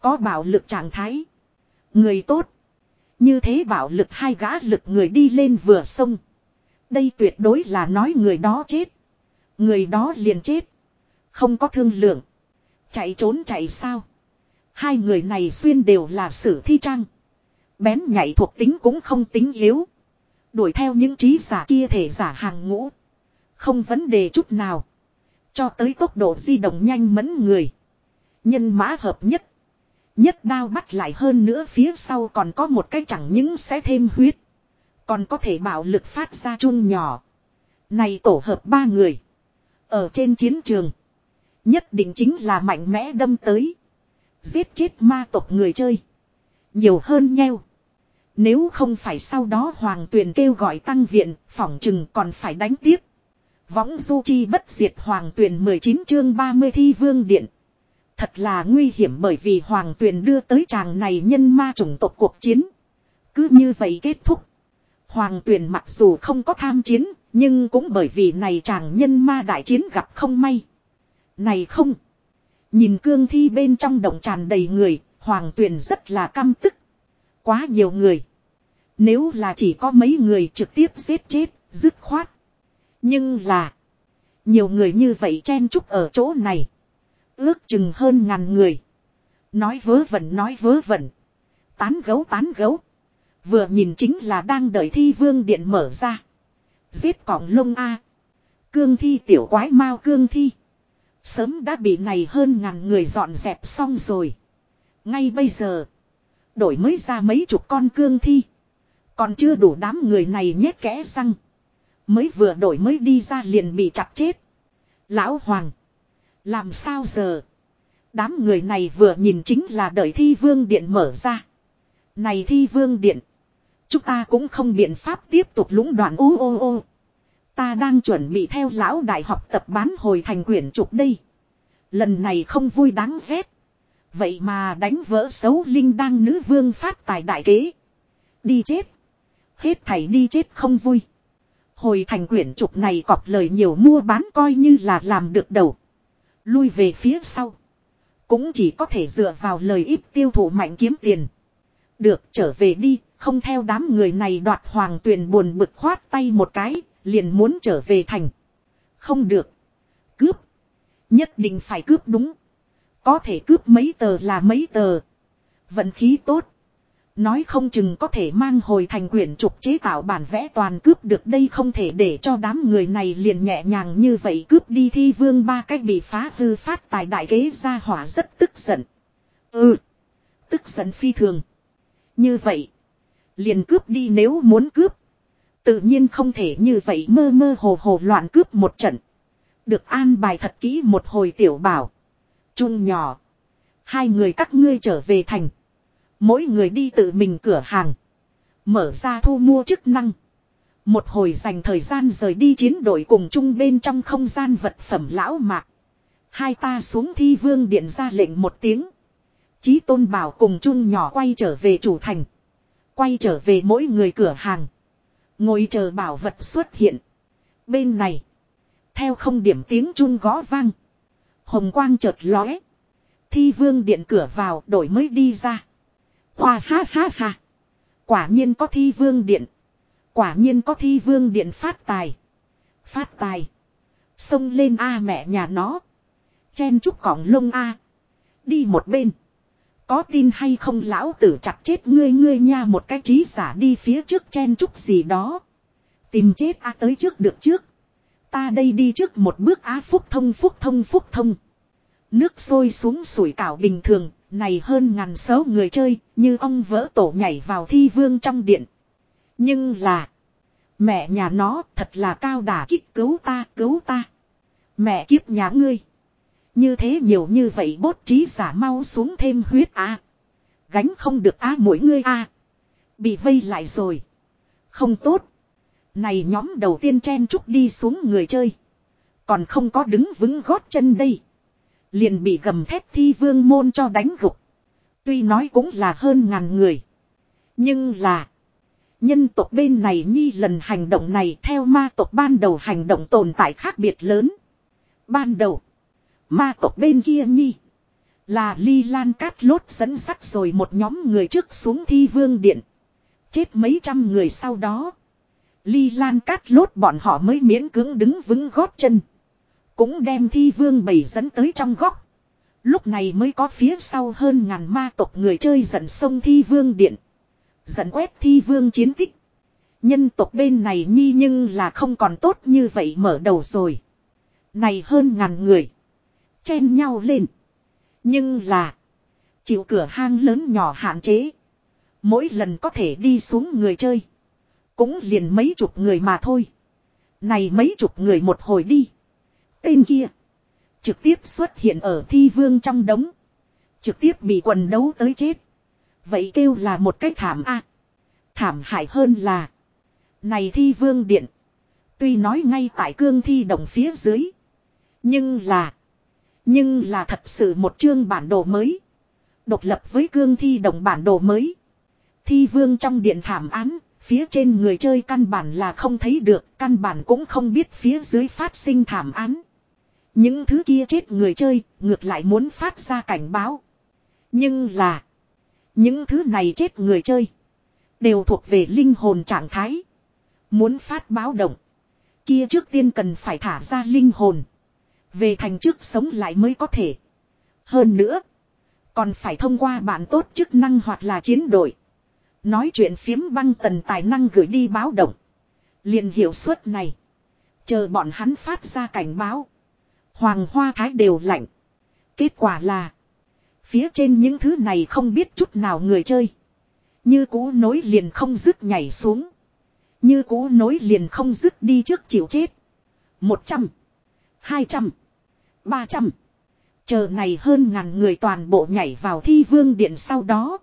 Có bảo lực trạng thái. Người tốt. Như thế bảo lực hai gã lực người đi lên vừa sông. Đây tuyệt đối là nói người đó chết. Người đó liền chết. Không có thương lượng. Chạy trốn chạy sao. Hai người này xuyên đều là sử thi trang. Bén nhảy thuộc tính cũng không tính yếu. Đuổi theo những trí giả kia thể giả hàng ngũ. Không vấn đề chút nào. Cho tới tốc độ di động nhanh mẫn người. Nhân mã hợp nhất. Nhất đao bắt lại hơn nữa phía sau còn có một cái chẳng những sẽ thêm huyết. Còn có thể bạo lực phát ra chun nhỏ. Này tổ hợp ba người. Ở trên chiến trường. Nhất định chính là mạnh mẽ đâm tới. Giết chết ma tộc người chơi. Nhiều hơn nheo. Nếu không phải sau đó hoàng tuyền kêu gọi tăng viện, phỏng chừng còn phải đánh tiếp. Võng du chi bất diệt hoàng tuyền 19 chương 30 thi vương điện. Thật là nguy hiểm bởi vì hoàng tuyền đưa tới chàng này nhân ma chủng tộc cuộc chiến. Cứ như vậy kết thúc. Hoàng tuyền mặc dù không có tham chiến, nhưng cũng bởi vì này chàng nhân ma đại chiến gặp không may. Này không. Nhìn cương thi bên trong động tràn đầy người, hoàng tuyền rất là căm tức. Quá nhiều người. Nếu là chỉ có mấy người trực tiếp giết chết, dứt khoát. Nhưng là. Nhiều người như vậy chen chúc ở chỗ này. Ước chừng hơn ngàn người. Nói vớ vẩn nói vớ vẩn. Tán gấu tán gấu. Vừa nhìn chính là đang đợi thi vương điện mở ra. Giết cỏng lông A. Cương thi tiểu quái mau cương thi. Sớm đã bị này hơn ngàn người dọn dẹp xong rồi. Ngay bây giờ. Đổi mới ra mấy chục con cương thi. Còn chưa đủ đám người này nhét kẽ răng. Mới vừa đổi mới đi ra liền bị chặt chết. Lão Hoàng. Làm sao giờ? Đám người này vừa nhìn chính là đợi thi vương điện mở ra. Này thi vương điện. Chúng ta cũng không biện pháp tiếp tục lũng đoạn ô ô ô. Ta đang chuẩn bị theo lão đại học tập bán hồi thành quyển trục đây. Lần này không vui đáng ghét. Vậy mà đánh vỡ xấu linh đang nữ vương phát tài đại kế. Đi chết. Hết thảy đi chết không vui. Hồi thành quyển trục này cọp lời nhiều mua bán coi như là làm được đầu. Lui về phía sau. Cũng chỉ có thể dựa vào lời ít tiêu thụ mạnh kiếm tiền. Được trở về đi, không theo đám người này đoạt hoàng tuyền buồn bực khoát tay một cái, liền muốn trở về thành. Không được. Cướp. Nhất định phải cướp đúng. Có thể cướp mấy tờ là mấy tờ. Vận khí tốt. Nói không chừng có thể mang hồi thành quyển trục chế tạo bản vẽ toàn cướp được đây không thể để cho đám người này liền nhẹ nhàng như vậy cướp đi thi vương ba cách bị phá hư phát tài đại kế ra hỏa rất tức giận. Ừ. Tức giận phi thường. Như vậy. Liền cướp đi nếu muốn cướp. Tự nhiên không thể như vậy mơ mơ hồ hồ loạn cướp một trận. Được an bài thật kỹ một hồi tiểu bảo. trung nhỏ. Hai người các ngươi trở về thành. Mỗi người đi tự mình cửa hàng. Mở ra thu mua chức năng. Một hồi dành thời gian rời đi chiến đội cùng chung bên trong không gian vật phẩm lão mạc. Hai ta xuống thi vương điện ra lệnh một tiếng. Chí tôn bảo cùng chung nhỏ quay trở về chủ thành. Quay trở về mỗi người cửa hàng. Ngồi chờ bảo vật xuất hiện. Bên này. Theo không điểm tiếng chun gõ vang. Hồng quang chợt lóe. Thi vương điện cửa vào, đổi mới đi ra. Khoa ha ha ha. Quả nhiên có thi vương điện. Quả nhiên có thi vương điện phát tài. Phát tài. Xông lên A mẹ nhà nó. Chen chúc cỏng lông A. Đi một bên. Có tin hay không lão tử chặt chết ngươi ngươi nha một cái trí giả đi phía trước chen chúc gì đó. Tìm chết A tới trước được trước. Ta đây đi trước một bước á phúc thông phúc thông phúc thông. Nước sôi xuống sủi cảo bình thường, này hơn ngàn số người chơi, như ông vỡ tổ nhảy vào thi vương trong điện. Nhưng là, mẹ nhà nó thật là cao đà kích cứu ta, cứu ta. Mẹ kiếp nhà ngươi. Như thế nhiều như vậy bốt trí giả mau xuống thêm huyết a Gánh không được a mỗi ngươi a Bị vây lại rồi. Không tốt. Này nhóm đầu tiên chen chúc đi xuống người chơi. Còn không có đứng vững gót chân đây. Liền bị gầm thép thi vương môn cho đánh gục. Tuy nói cũng là hơn ngàn người. Nhưng là. Nhân tộc bên này nhi lần hành động này theo ma tộc ban đầu hành động tồn tại khác biệt lớn. Ban đầu. Ma tộc bên kia nhi. Là ly lan cát lốt dẫn sắt rồi một nhóm người trước xuống thi vương điện. Chết mấy trăm người sau đó. Ly lan cát lốt bọn họ mới miễn cưỡng đứng vững gót chân. Cũng đem thi vương bầy dẫn tới trong góc. Lúc này mới có phía sau hơn ngàn ma tộc người chơi dẫn sông thi vương điện. Dẫn quét thi vương chiến tích. Nhân tộc bên này nhi nhưng là không còn tốt như vậy mở đầu rồi. Này hơn ngàn người. Chen nhau lên. Nhưng là. Chịu cửa hang lớn nhỏ hạn chế. Mỗi lần có thể đi xuống người chơi. Cũng liền mấy chục người mà thôi. Này mấy chục người một hồi đi. Tên kia. Trực tiếp xuất hiện ở thi vương trong đống. Trực tiếp bị quần đấu tới chết. Vậy kêu là một cách thảm a Thảm hại hơn là. Này thi vương điện. Tuy nói ngay tại cương thi đồng phía dưới. Nhưng là. Nhưng là thật sự một chương bản đồ mới. Độc lập với cương thi đồng bản đồ mới. Thi vương trong điện thảm án, phía trên người chơi căn bản là không thấy được, căn bản cũng không biết phía dưới phát sinh thảm án. Những thứ kia chết người chơi, ngược lại muốn phát ra cảnh báo. Nhưng là, những thứ này chết người chơi, đều thuộc về linh hồn trạng thái. Muốn phát báo động, kia trước tiên cần phải thả ra linh hồn. Về thành trước sống lại mới có thể. Hơn nữa, còn phải thông qua bạn tốt chức năng hoặc là chiến đội. Nói chuyện phiếm băng tần tài năng gửi đi báo động. liền hiệu suất này. Chờ bọn hắn phát ra cảnh báo. Hoàng hoa thái đều lạnh. Kết quả là. Phía trên những thứ này không biết chút nào người chơi. Như cú nối liền không dứt nhảy xuống. Như cú nối liền không dứt đi trước chịu chết. Một trăm. Hai trăm. Ba trăm. Chờ này hơn ngàn người toàn bộ nhảy vào thi vương điện sau đó.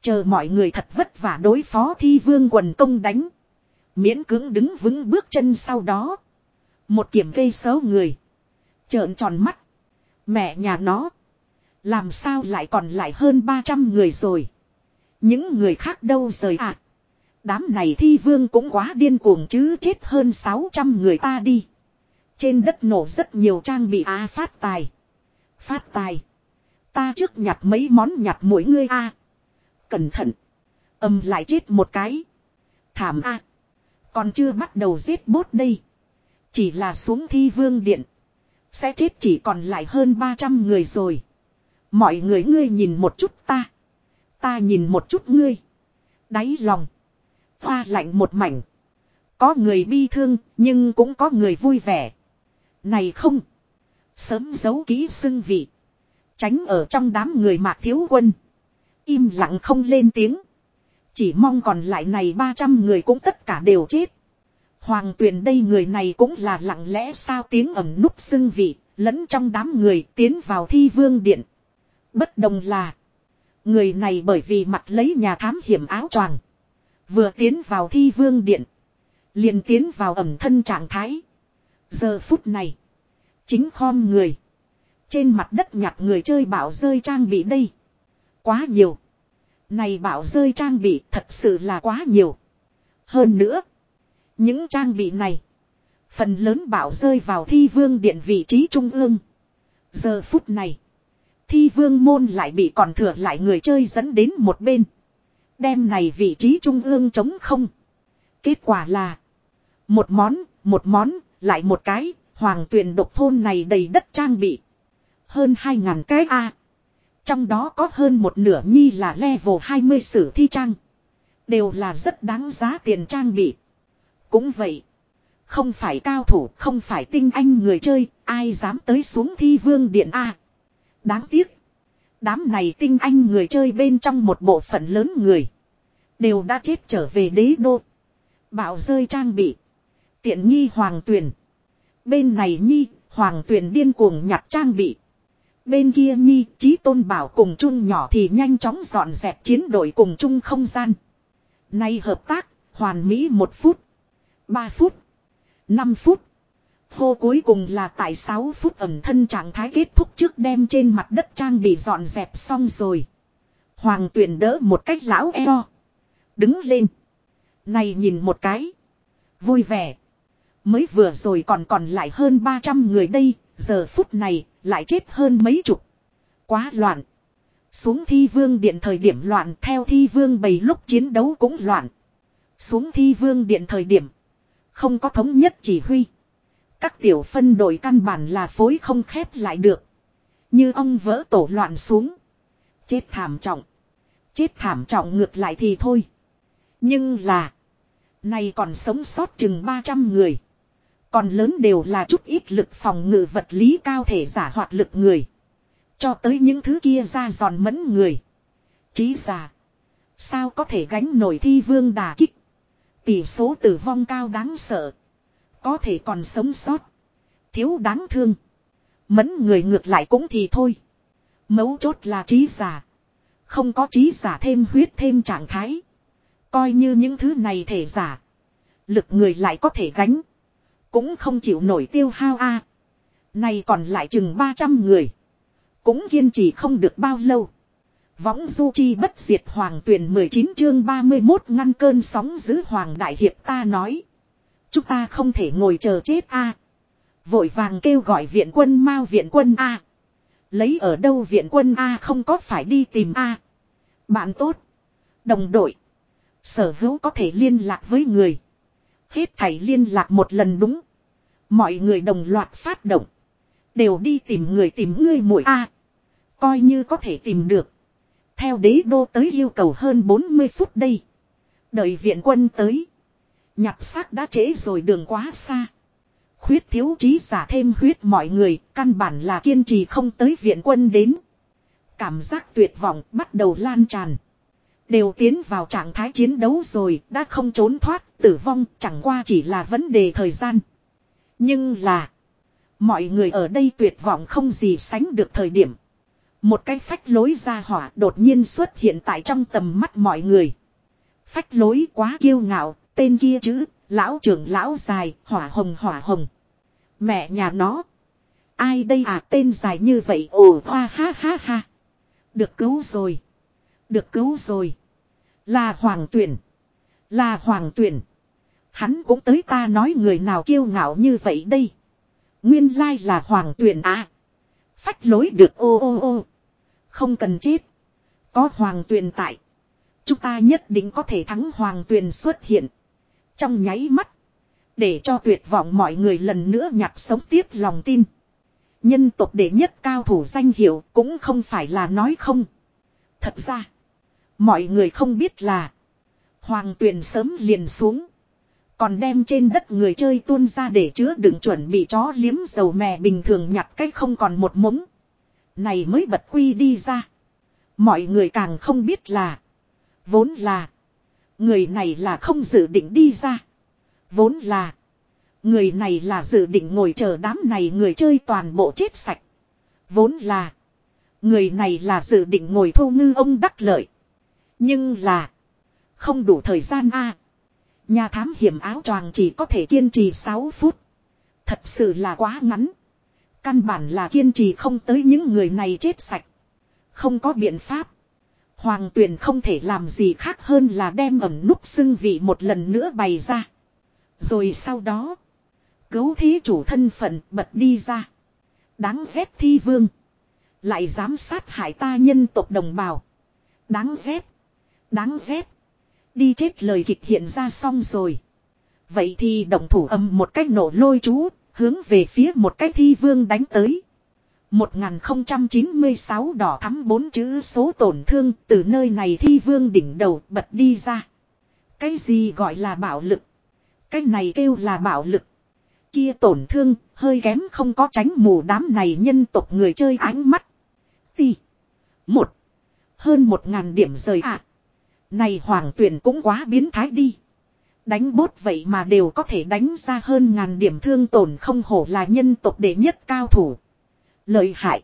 Chờ mọi người thật vất vả đối phó thi vương quần công đánh. Miễn cưỡng đứng vững bước chân sau đó. Một kiểm cây xấu người. Trợn tròn mắt. Mẹ nhà nó. Làm sao lại còn lại hơn 300 người rồi. Những người khác đâu rời ạ. À? Đám này thi vương cũng quá điên cuồng chứ chết hơn 600 người ta đi. Trên đất nổ rất nhiều trang bị a phát tài. Phát tài. Ta trước nhặt mấy món nhặt mỗi ngươi a. Cẩn thận. Âm lại chết một cái. Thảm a. Còn chưa bắt đầu giết bốt đây. Chỉ là xuống thi vương điện. Sẽ chết chỉ còn lại hơn 300 người rồi. Mọi người ngươi nhìn một chút ta. Ta nhìn một chút ngươi. Đáy lòng. Hoa lạnh một mảnh. Có người bi thương, nhưng cũng có người vui vẻ. Này không. Sớm giấu ký xưng vị. Tránh ở trong đám người mạc thiếu quân. Im lặng không lên tiếng. Chỉ mong còn lại này 300 người cũng tất cả đều chết. Hoàng tuyền đây người này cũng là lặng lẽ sao tiếng ẩm núp xưng vị, lẫn trong đám người tiến vào thi vương điện. Bất đồng là, người này bởi vì mặt lấy nhà thám hiểm áo choàng Vừa tiến vào thi vương điện, liền tiến vào ẩm thân trạng thái. Giờ phút này, chính khom người. Trên mặt đất nhặt người chơi bảo rơi trang bị đây. Quá nhiều. Này bảo rơi trang bị thật sự là quá nhiều. Hơn nữa. Những trang bị này. Phần lớn bảo rơi vào thi vương điện vị trí trung ương. Giờ phút này. Thi vương môn lại bị còn thừa lại người chơi dẫn đến một bên. Đem này vị trí trung ương chống không. Kết quả là. Một món, một món, lại một cái. Hoàng tuyển độc thôn này đầy đất trang bị. Hơn hai ngàn cái A. Trong đó có hơn một nửa nhi là level 20 sử thi trang. Đều là rất đáng giá tiền trang bị. Cũng vậy. Không phải cao thủ, không phải tinh anh người chơi, ai dám tới xuống thi vương điện A. Đáng tiếc. Đám này tinh anh người chơi bên trong một bộ phận lớn người. Đều đã chết trở về đế đô. Bảo rơi trang bị. Tiện nghi hoàng Tuyền Bên này nhi, hoàng Tuyền điên cuồng nhặt trang bị. Bên kia nhi, trí tôn bảo cùng chung nhỏ thì nhanh chóng dọn dẹp chiến đội cùng chung không gian. Nay hợp tác, hoàn mỹ một phút. 3 phút. 5 phút. Hô cuối cùng là tại 6 phút ẩm thân trạng thái kết thúc trước đem trên mặt đất trang bị dọn dẹp xong rồi. Hoàng tuyển đỡ một cách lão eo. Đứng lên. Này nhìn một cái. Vui vẻ. Mới vừa rồi còn còn lại hơn 300 người đây. Giờ phút này lại chết hơn mấy chục. Quá loạn. Xuống thi vương điện thời điểm loạn, theo thi vương bầy lúc chiến đấu cũng loạn. Xuống thi vương điện thời điểm. Không có thống nhất chỉ huy. Các tiểu phân đội căn bản là phối không khép lại được. Như ông vỡ tổ loạn xuống. Chết thảm trọng. Chết thảm trọng ngược lại thì thôi. Nhưng là. Này còn sống sót chừng 300 người. Còn lớn đều là chút ít lực phòng ngự vật lý cao thể giả hoạt lực người. Cho tới những thứ kia ra giòn mẫn người. Chí giả. Sao có thể gánh nổi thi vương đà kích. Tỷ số tử vong cao đáng sợ. Có thể còn sống sót. Thiếu đáng thương. Mẫn người ngược lại cũng thì thôi. Mấu chốt là trí giả. Không có trí giả thêm huyết thêm trạng thái. Coi như những thứ này thể giả. Lực người lại có thể gánh. Cũng không chịu nổi tiêu hao a Này còn lại chừng 300 người. Cũng kiên trì không được bao lâu. Võng du chi bất diệt hoàng tuyển 19 chương 31 ngăn cơn sóng giữ hoàng đại hiệp ta nói. Chúng ta không thể ngồi chờ chết a Vội vàng kêu gọi viện quân mau viện quân a Lấy ở đâu viện quân a không có phải đi tìm a Bạn tốt. Đồng đội. Sở hữu có thể liên lạc với người. Hết thảy liên lạc một lần đúng. Mọi người đồng loạt phát động. Đều đi tìm người tìm ngươi muội a Coi như có thể tìm được. Theo đế đô tới yêu cầu hơn 40 phút đây. Đợi viện quân tới. Nhặt xác đã trễ rồi đường quá xa. Khuyết thiếu trí giả thêm huyết mọi người, căn bản là kiên trì không tới viện quân đến. Cảm giác tuyệt vọng bắt đầu lan tràn. Đều tiến vào trạng thái chiến đấu rồi, đã không trốn thoát, tử vong chẳng qua chỉ là vấn đề thời gian. Nhưng là, mọi người ở đây tuyệt vọng không gì sánh được thời điểm. Một cái phách lối ra hỏa đột nhiên xuất hiện tại trong tầm mắt mọi người. Phách lối quá kiêu ngạo, tên kia chữ, lão trưởng lão dài, hỏa hồng hỏa hồng. Mẹ nhà nó. Ai đây à tên dài như vậy ồ hoa ha ha ha. Được cứu rồi. Được cứu rồi. Là hoàng tuyển. Là hoàng tuyển. Hắn cũng tới ta nói người nào kiêu ngạo như vậy đây. Nguyên lai là hoàng tuyển à. Phách lối được ô ô ô. Không cần chết. Có hoàng tuyền tại. Chúng ta nhất định có thể thắng hoàng tuyền xuất hiện. Trong nháy mắt. Để cho tuyệt vọng mọi người lần nữa nhặt sống tiếp lòng tin. Nhân tộc đệ nhất cao thủ danh hiệu cũng không phải là nói không. Thật ra. Mọi người không biết là. Hoàng tuyền sớm liền xuống. Còn đem trên đất người chơi tuôn ra để chứa đựng chuẩn bị chó liếm dầu mè bình thường nhặt cách không còn một mống. Này mới bật quy đi ra. Mọi người càng không biết là. Vốn là. Người này là không dự định đi ra. Vốn là. Người này là dự định ngồi chờ đám này người chơi toàn bộ chết sạch. Vốn là. Người này là dự định ngồi thu ngư ông đắc lợi. Nhưng là. Không đủ thời gian a Nhà thám hiểm áo choàng chỉ có thể kiên trì 6 phút. Thật sự là quá ngắn. Căn bản là kiên trì không tới những người này chết sạch. Không có biện pháp. Hoàng tuyển không thể làm gì khác hơn là đem ẩm núp xưng vị một lần nữa bày ra. Rồi sau đó. Cứu thí chủ thân phận bật đi ra. Đáng ghét thi vương. Lại dám sát hại ta nhân tộc đồng bào. Đáng ghét. Đáng ghét. Đi chết lời kịch hiện ra xong rồi. Vậy thì động thủ âm một cách nổ lôi chú, Hướng về phía một cái thi vương đánh tới. 1096 đỏ thắm bốn chữ số tổn thương từ nơi này thi vương đỉnh đầu bật đi ra. Cái gì gọi là bạo lực? Cái này kêu là bạo lực. Kia tổn thương, hơi kém không có tránh mù đám này nhân tộc người chơi ánh mắt. Ti. Một. Hơn một ngàn điểm rời ạ. À. Này hoàng tuyển cũng quá biến thái đi. Đánh bốt vậy mà đều có thể đánh ra hơn ngàn điểm thương tổn không hổ là nhân tộc đệ nhất cao thủ. Lợi hại.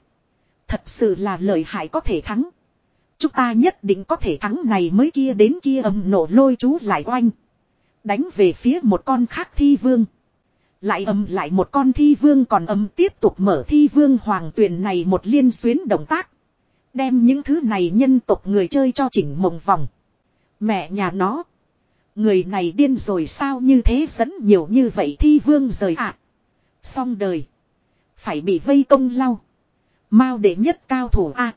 Thật sự là lợi hại có thể thắng. Chúng ta nhất định có thể thắng này mới kia đến kia ầm nổ lôi chú lại oanh. Đánh về phía một con khác thi vương. Lại ầm lại một con thi vương còn ầm tiếp tục mở thi vương hoàng tuyển này một liên xuyến động tác. Đem những thứ này nhân tộc người chơi cho chỉnh mộng vòng. Mẹ nhà nó. Người này điên rồi sao như thế dẫn nhiều như vậy thi vương rời ạ. À. Xong đời. Phải bị vây công lau. Mao đệ nhất cao thủ a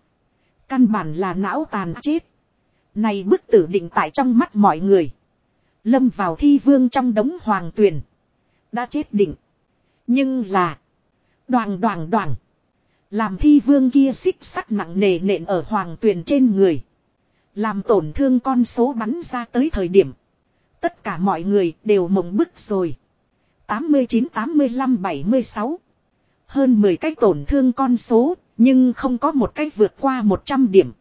Căn bản là não tàn chết. Này bức tử định tại trong mắt mọi người. Lâm vào thi vương trong đống hoàng tuyền. Đã chết định. Nhưng là. Đoàn đoàn đoàn. Làm thi vương kia xích sắt nặng nề nện ở hoàng tuyền trên người. Làm tổn thương con số bắn ra tới thời điểm. Tất cả mọi người đều mộng bức rồi. 89, 85, 76. Hơn 10 cái tổn thương con số, nhưng không có một cách vượt qua 100 điểm.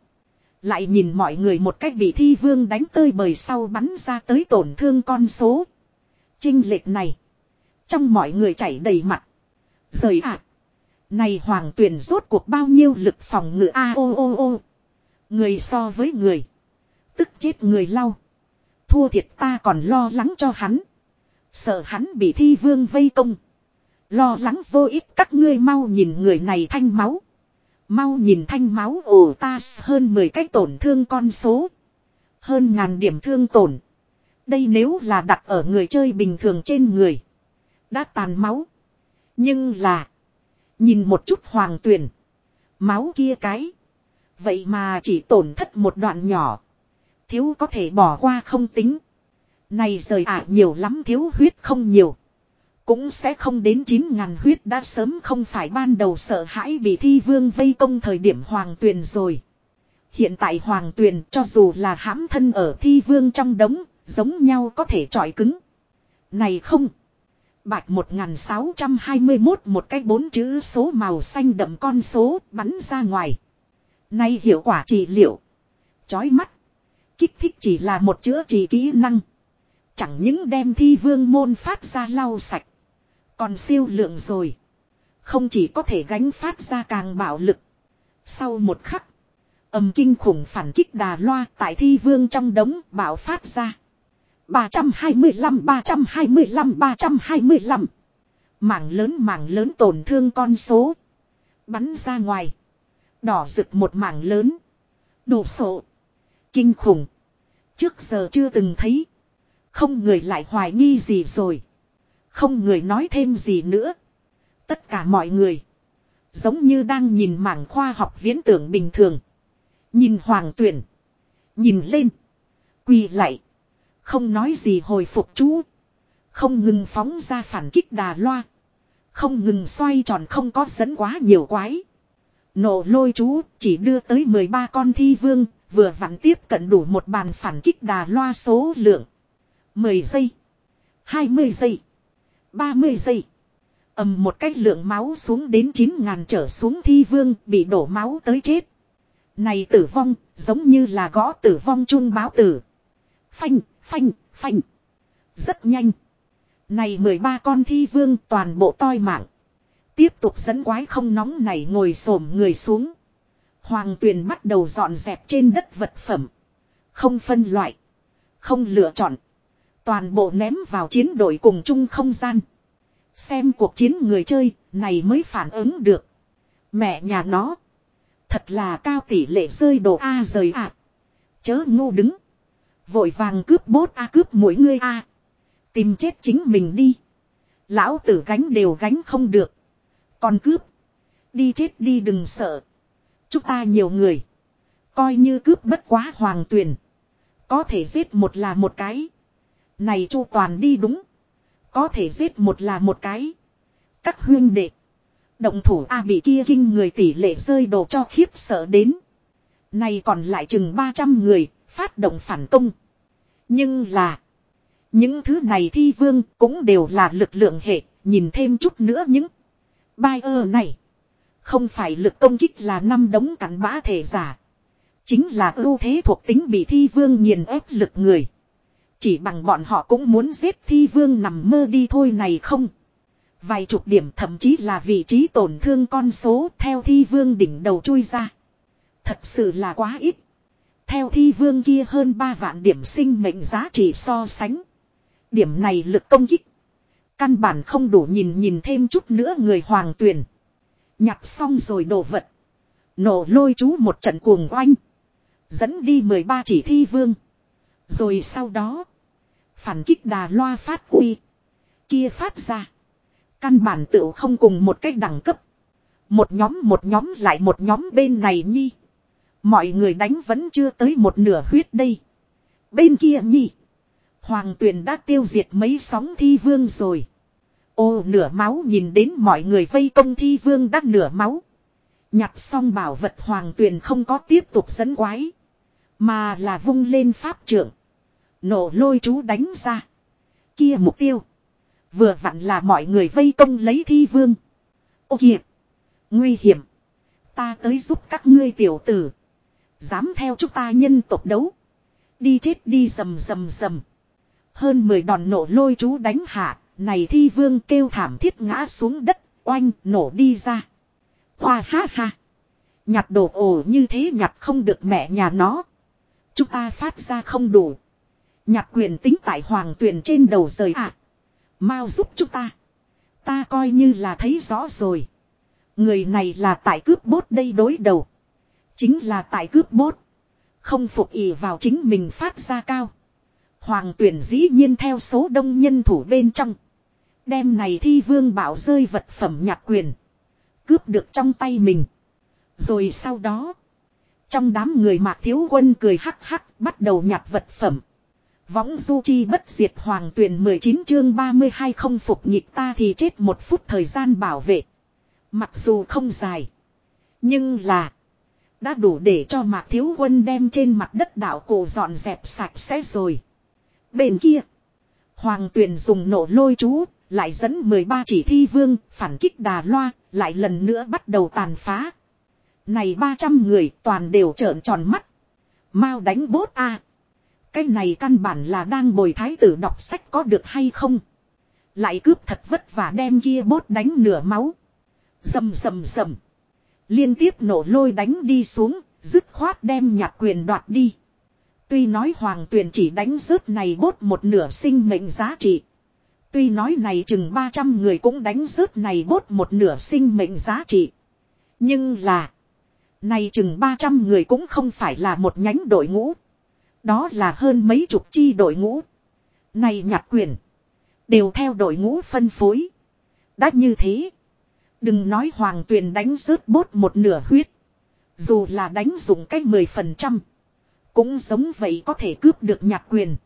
Lại nhìn mọi người một cách bị thi vương đánh tơi bời sau bắn ra tới tổn thương con số. Trinh lệch này. Trong mọi người chảy đầy mặt. Rời ạ. Này hoàng tuyển rốt cuộc bao nhiêu lực phòng ngự a ô ô ô. Người so với người. Tức chết người lau. Thua thiệt ta còn lo lắng cho hắn. Sợ hắn bị thi vương vây công. Lo lắng vô ích các ngươi mau nhìn người này thanh máu. Mau nhìn thanh máu, ồ, ta hơn 10 cái tổn thương con số. Hơn ngàn điểm thương tổn. Đây nếu là đặt ở người chơi bình thường trên người. Đã tàn máu. Nhưng là. Nhìn một chút hoàng tuyển. Máu kia cái. Vậy mà chỉ tổn thất một đoạn nhỏ. Thiếu có thể bỏ qua không tính. Này rời ả nhiều lắm thiếu huyết không nhiều. Cũng sẽ không đến 9 ngàn huyết đã sớm không phải ban đầu sợ hãi bị thi vương vây công thời điểm hoàng tuyền rồi. Hiện tại hoàng tuyền cho dù là hãm thân ở thi vương trong đống, giống nhau có thể trọi cứng. Này không. Bạch 1621 một cái bốn chữ số màu xanh đậm con số bắn ra ngoài. Nay hiệu quả trị liệu. Chói mắt. Kích thích chỉ là một chữa trị kỹ năng. Chẳng những đem thi vương môn phát ra lau sạch. Còn siêu lượng rồi. Không chỉ có thể gánh phát ra càng bạo lực. Sau một khắc. Âm kinh khủng phản kích đà loa tại thi vương trong đống bạo phát ra. 325 325 325 Mảng lớn mảng lớn tổn thương con số. Bắn ra ngoài. Đỏ rực một mảng lớn. Đồ sộ. Kinh khủng. Trước giờ chưa từng thấy. Không người lại hoài nghi gì rồi. Không người nói thêm gì nữa. Tất cả mọi người. Giống như đang nhìn mảng khoa học viễn tưởng bình thường. Nhìn hoàng tuyển. Nhìn lên. Quỳ lại. Không nói gì hồi phục chú. Không ngừng phóng ra phản kích đà loa. Không ngừng xoay tròn không có dẫn quá nhiều quái. Nổ lôi chú chỉ đưa tới 13 con thi vương, vừa vặn tiếp cận đủ một bàn phản kích đà loa số lượng. 10 giây. 20 giây. 30 giây. ầm một cách lượng máu xuống đến 9 ngàn trở xuống thi vương bị đổ máu tới chết. Này tử vong, giống như là gõ tử vong chung báo tử. Phanh, phanh, phanh. Rất nhanh. Này 13 con thi vương toàn bộ toi mạng. Tiếp tục dẫn quái không nóng này ngồi xổm người xuống. Hoàng tuyền bắt đầu dọn dẹp trên đất vật phẩm. Không phân loại. Không lựa chọn. Toàn bộ ném vào chiến đội cùng chung không gian. Xem cuộc chiến người chơi, này mới phản ứng được. Mẹ nhà nó. Thật là cao tỷ lệ rơi đồ A rời ạ. Chớ ngu đứng. Vội vàng cướp bốt A cướp mỗi người A. Tìm chết chính mình đi. Lão tử gánh đều gánh không được. Còn cướp. Đi chết đi đừng sợ. Chúng ta nhiều người. Coi như cướp bất quá hoàng tuyền. Có thể giết một là một cái. Này chu toàn đi đúng. Có thể giết một là một cái. Các huyên đệ. Động thủ A bị kia kinh người tỷ lệ rơi đồ cho khiếp sợ đến. Này còn lại chừng 300 người, phát động phản công. Nhưng là. Những thứ này thi vương cũng đều là lực lượng hệ, nhìn thêm chút nữa những. Bai ơ này. Không phải lực công kích là năm đống cắn bã thể giả. Chính là ưu thế thuộc tính bị thi vương nghiền ép lực người. Chỉ bằng bọn họ cũng muốn giết thi vương nằm mơ đi thôi này không. Vài chục điểm thậm chí là vị trí tổn thương con số theo thi vương đỉnh đầu chui ra. Thật sự là quá ít. Theo thi vương kia hơn 3 vạn điểm sinh mệnh giá trị so sánh. Điểm này lực công kích. Căn bản không đủ nhìn nhìn thêm chút nữa người hoàng tuyền Nhặt xong rồi đổ vật. Nổ lôi chú một trận cuồng oanh. Dẫn đi 13 chỉ thi vương. Rồi sau đó. Phản kích đà loa phát uy. Kia phát ra. Căn bản tựu không cùng một cách đẳng cấp. Một nhóm một nhóm lại một nhóm bên này nhi. Mọi người đánh vẫn chưa tới một nửa huyết đây. Bên kia nhi. Hoàng tuyền đã tiêu diệt mấy sóng thi vương rồi. Ô, nửa máu nhìn đến mọi người vây công thi vương đã nửa máu. Nhặt xong bảo vật hoàng tuyền không có tiếp tục dẫn quái. Mà là vung lên pháp trưởng. Nổ lôi chú đánh ra. Kia mục tiêu. Vừa vặn là mọi người vây công lấy thi vương. Ô kìa. Nguy hiểm. Ta tới giúp các ngươi tiểu tử. Dám theo chúng ta nhân tộc đấu. Đi chết đi rầm rầm rầm. Hơn 10 đòn nổ lôi chú đánh hạ. Này thi vương kêu thảm thiết ngã xuống đất. Oanh, nổ đi ra. Hoa ha ha. Nhặt đồ ổ như thế nhặt không được mẹ nhà nó. Chúng ta phát ra không đủ. Nhặt quyền tính tại hoàng tuyển trên đầu rời ạ. À. Mau giúp chúng ta. Ta coi như là thấy rõ rồi. Người này là tại cướp bốt đây đối đầu. Chính là tại cướp bốt. Không phục ỉ vào chính mình phát ra cao. Hoàng tuyển dĩ nhiên theo số đông nhân thủ bên trong. Đem này thi vương bảo rơi vật phẩm nhạc quyền. Cướp được trong tay mình. Rồi sau đó. Trong đám người mạc thiếu quân cười hắc hắc bắt đầu nhặt vật phẩm. Võng du chi bất diệt hoàng tuyển 19 chương 32 không phục nhịp ta thì chết một phút thời gian bảo vệ. Mặc dù không dài. Nhưng là. Đã đủ để cho mạc thiếu quân đem trên mặt đất đảo cổ dọn dẹp sạch sẽ rồi. Bên kia. Hoàng tuyền dùng nổ lôi chú. Lại dẫn 13 chỉ thi vương phản kích đà loa. Lại lần nữa bắt đầu tàn phá. Này 300 người toàn đều trợn tròn mắt. Mau đánh bốt a Cái này căn bản là đang bồi thái tử đọc sách có được hay không. Lại cướp thật vất vả đem kia bốt đánh nửa máu. Dầm dầm dầm. Liên tiếp nổ lôi đánh đi xuống, dứt khoát đem nhạc quyền đoạt đi. Tuy nói hoàng tuyền chỉ đánh rớt này bốt một nửa sinh mệnh giá trị. Tuy nói này chừng 300 người cũng đánh rớt này bốt một nửa sinh mệnh giá trị. Nhưng là. Này chừng 300 người cũng không phải là một nhánh đội ngũ. Đó là hơn mấy chục chi đội ngũ. Này nhặt quyền. Đều theo đội ngũ phân phối. Đã như thế. Đừng nói hoàng tuyền đánh rớt bốt một nửa huyết. Dù là đánh dùng cách 10%. Cũng giống vậy có thể cướp được nhạc quyền.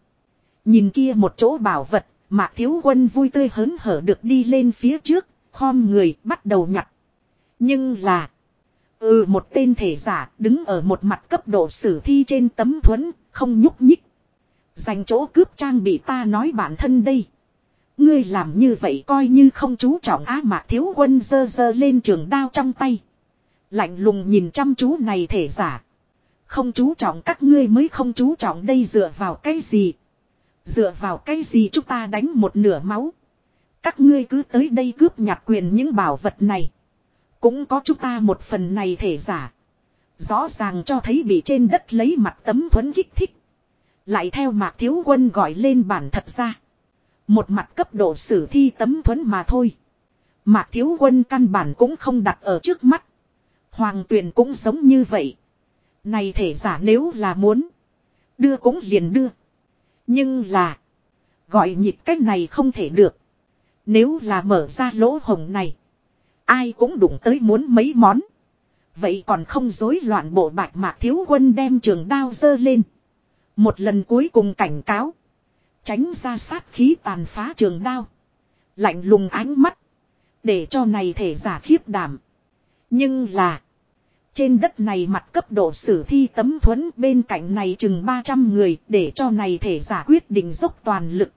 Nhìn kia một chỗ bảo vật. Mạc thiếu quân vui tươi hớn hở được đi lên phía trước. Khom người bắt đầu nhặt. Nhưng là. Ừ một tên thể giả đứng ở một mặt cấp độ sử thi trên tấm thuẫn, không nhúc nhích. Dành chỗ cướp trang bị ta nói bản thân đây. Ngươi làm như vậy coi như không chú trọng á mạc thiếu quân dơ dơ lên trường đao trong tay. Lạnh lùng nhìn chăm chú này thể giả. Không chú trọng các ngươi mới không chú trọng đây dựa vào cái gì. Dựa vào cái gì chúng ta đánh một nửa máu. Các ngươi cứ tới đây cướp nhặt quyền những bảo vật này. Cũng có chúng ta một phần này thể giả. Rõ ràng cho thấy bị trên đất lấy mặt tấm thuẫn kích thích. Lại theo mạc thiếu quân gọi lên bản thật ra. Một mặt cấp độ sử thi tấm thuẫn mà thôi. Mạc thiếu quân căn bản cũng không đặt ở trước mắt. Hoàng tuyền cũng giống như vậy. Này thể giả nếu là muốn. Đưa cũng liền đưa. Nhưng là. Gọi nhịp cách này không thể được. Nếu là mở ra lỗ hồng này. Ai cũng đụng tới muốn mấy món. Vậy còn không rối loạn bộ bạch mạc thiếu quân đem trường đao dơ lên. Một lần cuối cùng cảnh cáo. Tránh ra sát khí tàn phá trường đao. Lạnh lùng ánh mắt. Để cho này thể giả khiếp đảm. Nhưng là. Trên đất này mặt cấp độ sử thi tấm thuẫn, bên cạnh này chừng 300 người, để cho này thể giả quyết định dốc toàn lực.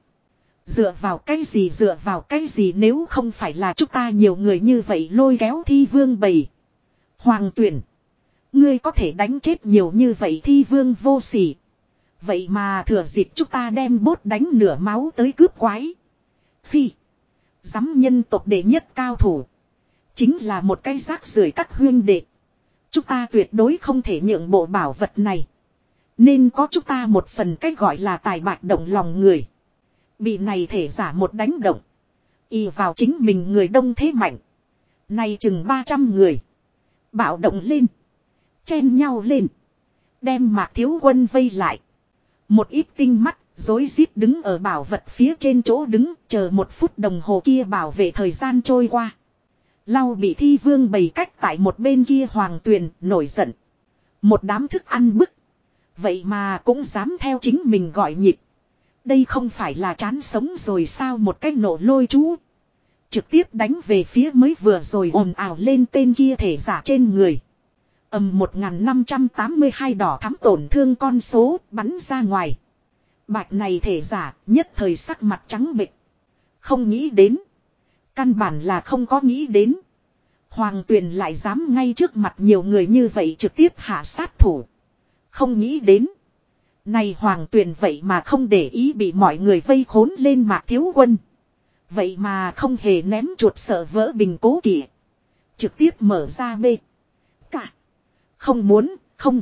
Dựa vào cái gì, dựa vào cái gì, nếu không phải là chúng ta nhiều người như vậy lôi kéo thi vương bầy. Hoàng tuyển. Ngươi có thể đánh chết nhiều như vậy thi vương vô sỉ. Vậy mà thừa dịp chúng ta đem bốt đánh nửa máu tới cướp quái. Phi. Giám nhân tộc đệ nhất cao thủ. Chính là một cái rác rưởi các huyên đệ. Chúng ta tuyệt đối không thể nhượng bộ bảo vật này. Nên có chúng ta một phần cách gọi là tài bạc động lòng người. Bị này thể giả một đánh động. Y vào chính mình người đông thế mạnh. nay chừng 300 người. Bạo động lên. Chen nhau lên. Đem mạc thiếu quân vây lại. Một ít tinh mắt, dối rít đứng ở bảo vật phía trên chỗ đứng, chờ một phút đồng hồ kia bảo vệ thời gian trôi qua. Lau bị thi vương bày cách tại một bên kia hoàng tuyền, nổi giận. Một đám thức ăn bức. Vậy mà cũng dám theo chính mình gọi nhịp. Đây không phải là chán sống rồi sao một cái nổ lôi chú. Trực tiếp đánh về phía mới vừa rồi ồn ào lên tên kia thể giả trên người. ầm 1582 đỏ thắm tổn thương con số bắn ra ngoài. Bạch này thể giả nhất thời sắc mặt trắng bệch. Không nghĩ đến. Căn bản là không có nghĩ đến. Hoàng tuyền lại dám ngay trước mặt nhiều người như vậy trực tiếp hạ sát thủ. Không nghĩ đến. Này hoàng tuyền vậy mà không để ý bị mọi người vây khốn lên mạc thiếu quân. Vậy mà không hề ném chuột sợ vỡ bình cố kỵ. Trực tiếp mở ra bê. Cả. Không muốn, không.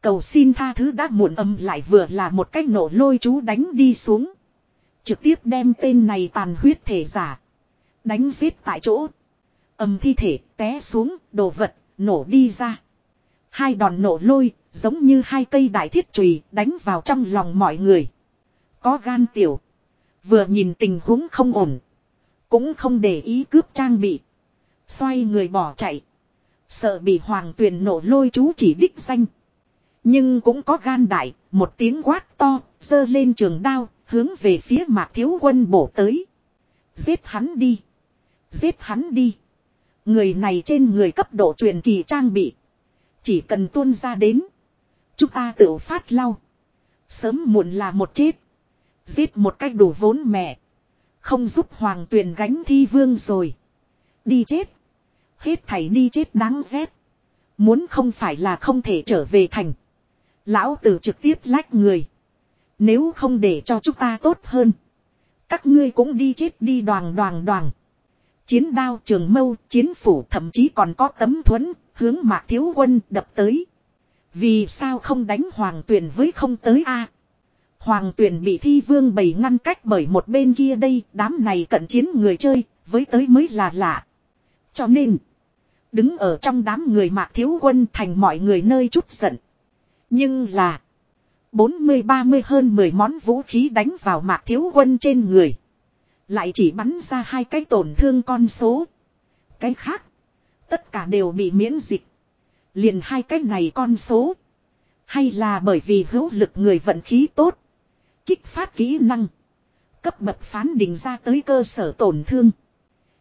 Cầu xin tha thứ đã muộn âm lại vừa là một cách nổ lôi chú đánh đi xuống. Trực tiếp đem tên này tàn huyết thể giả. Đánh giết tại chỗ. ầm thi thể té xuống, đồ vật, nổ đi ra. Hai đòn nổ lôi, giống như hai cây đại thiết chùy đánh vào trong lòng mọi người. Có gan tiểu. Vừa nhìn tình huống không ổn. Cũng không để ý cướp trang bị. Xoay người bỏ chạy. Sợ bị hoàng tuyền nổ lôi chú chỉ đích danh. Nhưng cũng có gan đại, một tiếng quát to, dơ lên trường đao, hướng về phía mạc thiếu quân bổ tới. Giết hắn đi. Giết hắn đi. Người này trên người cấp độ truyền kỳ trang bị. Chỉ cần tuôn ra đến. Chúng ta tự phát lau. Sớm muộn là một chết. Giết một cách đủ vốn mẹ. Không giúp hoàng tuyền gánh thi vương rồi. Đi chết. Hết thảy đi chết đáng rét Muốn không phải là không thể trở về thành. Lão tử trực tiếp lách người. Nếu không để cho chúng ta tốt hơn. Các ngươi cũng đi chết đi đoàn đoàn đoàn. Chiến đao trường mâu, chiến phủ thậm chí còn có tấm thuẫn, hướng mạc thiếu quân đập tới. Vì sao không đánh hoàng tuyển với không tới a Hoàng tuyển bị thi vương bày ngăn cách bởi một bên kia đây, đám này cận chiến người chơi, với tới mới là lạ. Cho nên, đứng ở trong đám người mạc thiếu quân thành mọi người nơi chút giận. Nhưng là, 40-30 hơn 10 món vũ khí đánh vào mạc thiếu quân trên người. Lại chỉ bắn ra hai cái tổn thương con số. Cái khác, tất cả đều bị miễn dịch. Liền hai cái này con số. Hay là bởi vì hữu lực người vận khí tốt. Kích phát kỹ năng. Cấp bậc phán định ra tới cơ sở tổn thương.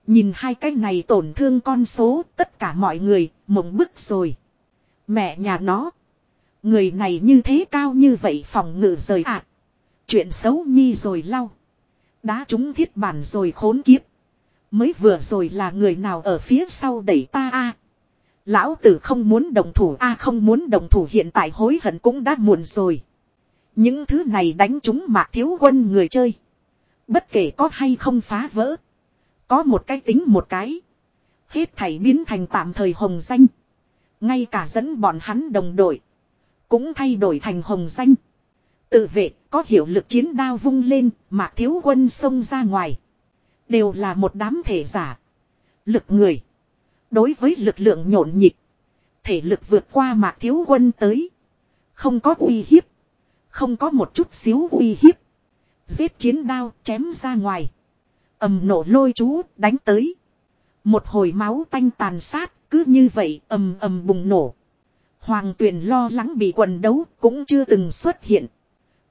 Nhìn hai cái này tổn thương con số tất cả mọi người mộng bức rồi. Mẹ nhà nó. Người này như thế cao như vậy phòng ngự rời ạ. À. Chuyện xấu nhi rồi lau. Đá trúng thiết bản rồi khốn kiếp. Mới vừa rồi là người nào ở phía sau đẩy ta a Lão tử không muốn đồng thủ a, không muốn đồng thủ hiện tại hối hận cũng đã muộn rồi. Những thứ này đánh chúng mạc thiếu quân người chơi. Bất kể có hay không phá vỡ. Có một cái tính một cái. Hết thảy biến thành tạm thời hồng danh. Ngay cả dẫn bọn hắn đồng đội. Cũng thay đổi thành hồng danh. Tự vệ, có hiệu lực chiến đao vung lên mạc thiếu quân xông ra ngoài. Đều là một đám thể giả. Lực người. Đối với lực lượng nhộn nhịp. Thể lực vượt qua mạc thiếu quân tới. Không có uy hiếp. Không có một chút xíu uy hiếp. Giết chiến đao, chém ra ngoài. ầm nổ lôi chú, đánh tới. Một hồi máu tanh tàn sát, cứ như vậy, ầm ầm bùng nổ. Hoàng tuyền lo lắng bị quần đấu, cũng chưa từng xuất hiện.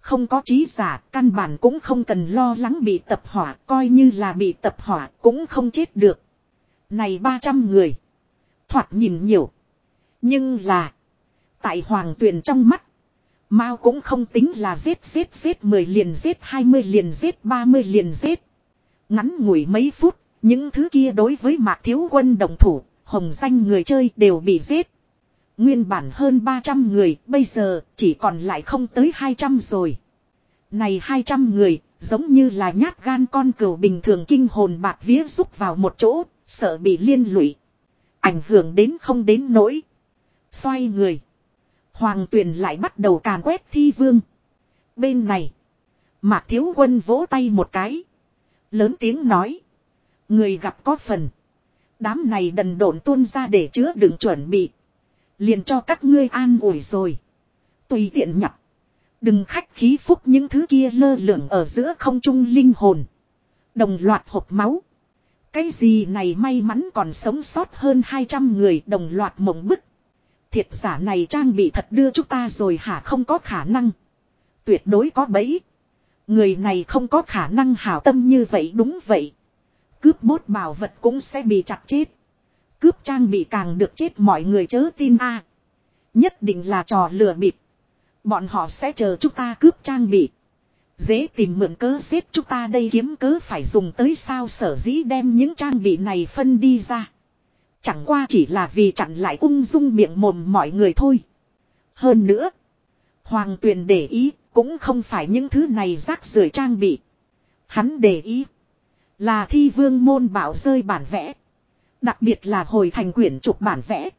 Không có trí giả, căn bản cũng không cần lo lắng bị tập hỏa, coi như là bị tập hỏa cũng không chết được. Này 300 người. Thoạt nhìn nhiều. Nhưng là. Tại hoàng tuyền trong mắt. Mao cũng không tính là giết giết giết 10 liền giết 20 liền giết 30 liền giết. Ngắn ngủi mấy phút, những thứ kia đối với mạc thiếu quân đồng thủ, hồng danh người chơi đều bị giết. Nguyên bản hơn 300 người, bây giờ chỉ còn lại không tới 200 rồi. Này 200 người, giống như là nhát gan con cừu bình thường kinh hồn bạc vía rúc vào một chỗ, sợ bị liên lụy. Ảnh hưởng đến không đến nỗi. Xoay người. Hoàng tuyền lại bắt đầu càn quét thi vương. Bên này. Mạc thiếu quân vỗ tay một cái. Lớn tiếng nói. Người gặp có phần. Đám này đần độn tuôn ra để chứa đừng chuẩn bị. Liền cho các ngươi an ủi rồi. Tùy tiện nhập. Đừng khách khí phúc những thứ kia lơ lửng ở giữa không trung linh hồn. Đồng loạt hộp máu. Cái gì này may mắn còn sống sót hơn 200 người đồng loạt mộng bức. Thiệt giả này trang bị thật đưa chúng ta rồi hả không có khả năng. Tuyệt đối có bẫy. Người này không có khả năng hảo tâm như vậy đúng vậy. Cướp bốt bảo vật cũng sẽ bị chặt chết. Cướp trang bị càng được chết mọi người chớ tin a Nhất định là trò lừa bịp. Bọn họ sẽ chờ chúng ta cướp trang bị. Dễ tìm mượn cớ giết chúng ta đây kiếm cớ phải dùng tới sao sở dĩ đem những trang bị này phân đi ra. Chẳng qua chỉ là vì chặn lại ung dung miệng mồm mọi người thôi. Hơn nữa. Hoàng tuyền để ý cũng không phải những thứ này rác rưởi trang bị. Hắn để ý. Là thi vương môn bảo rơi bản vẽ. Đặc biệt là hồi thành quyển trục bản vẽ.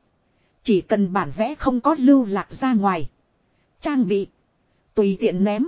Chỉ cần bản vẽ không có lưu lạc ra ngoài. Trang bị. Tùy tiện ném.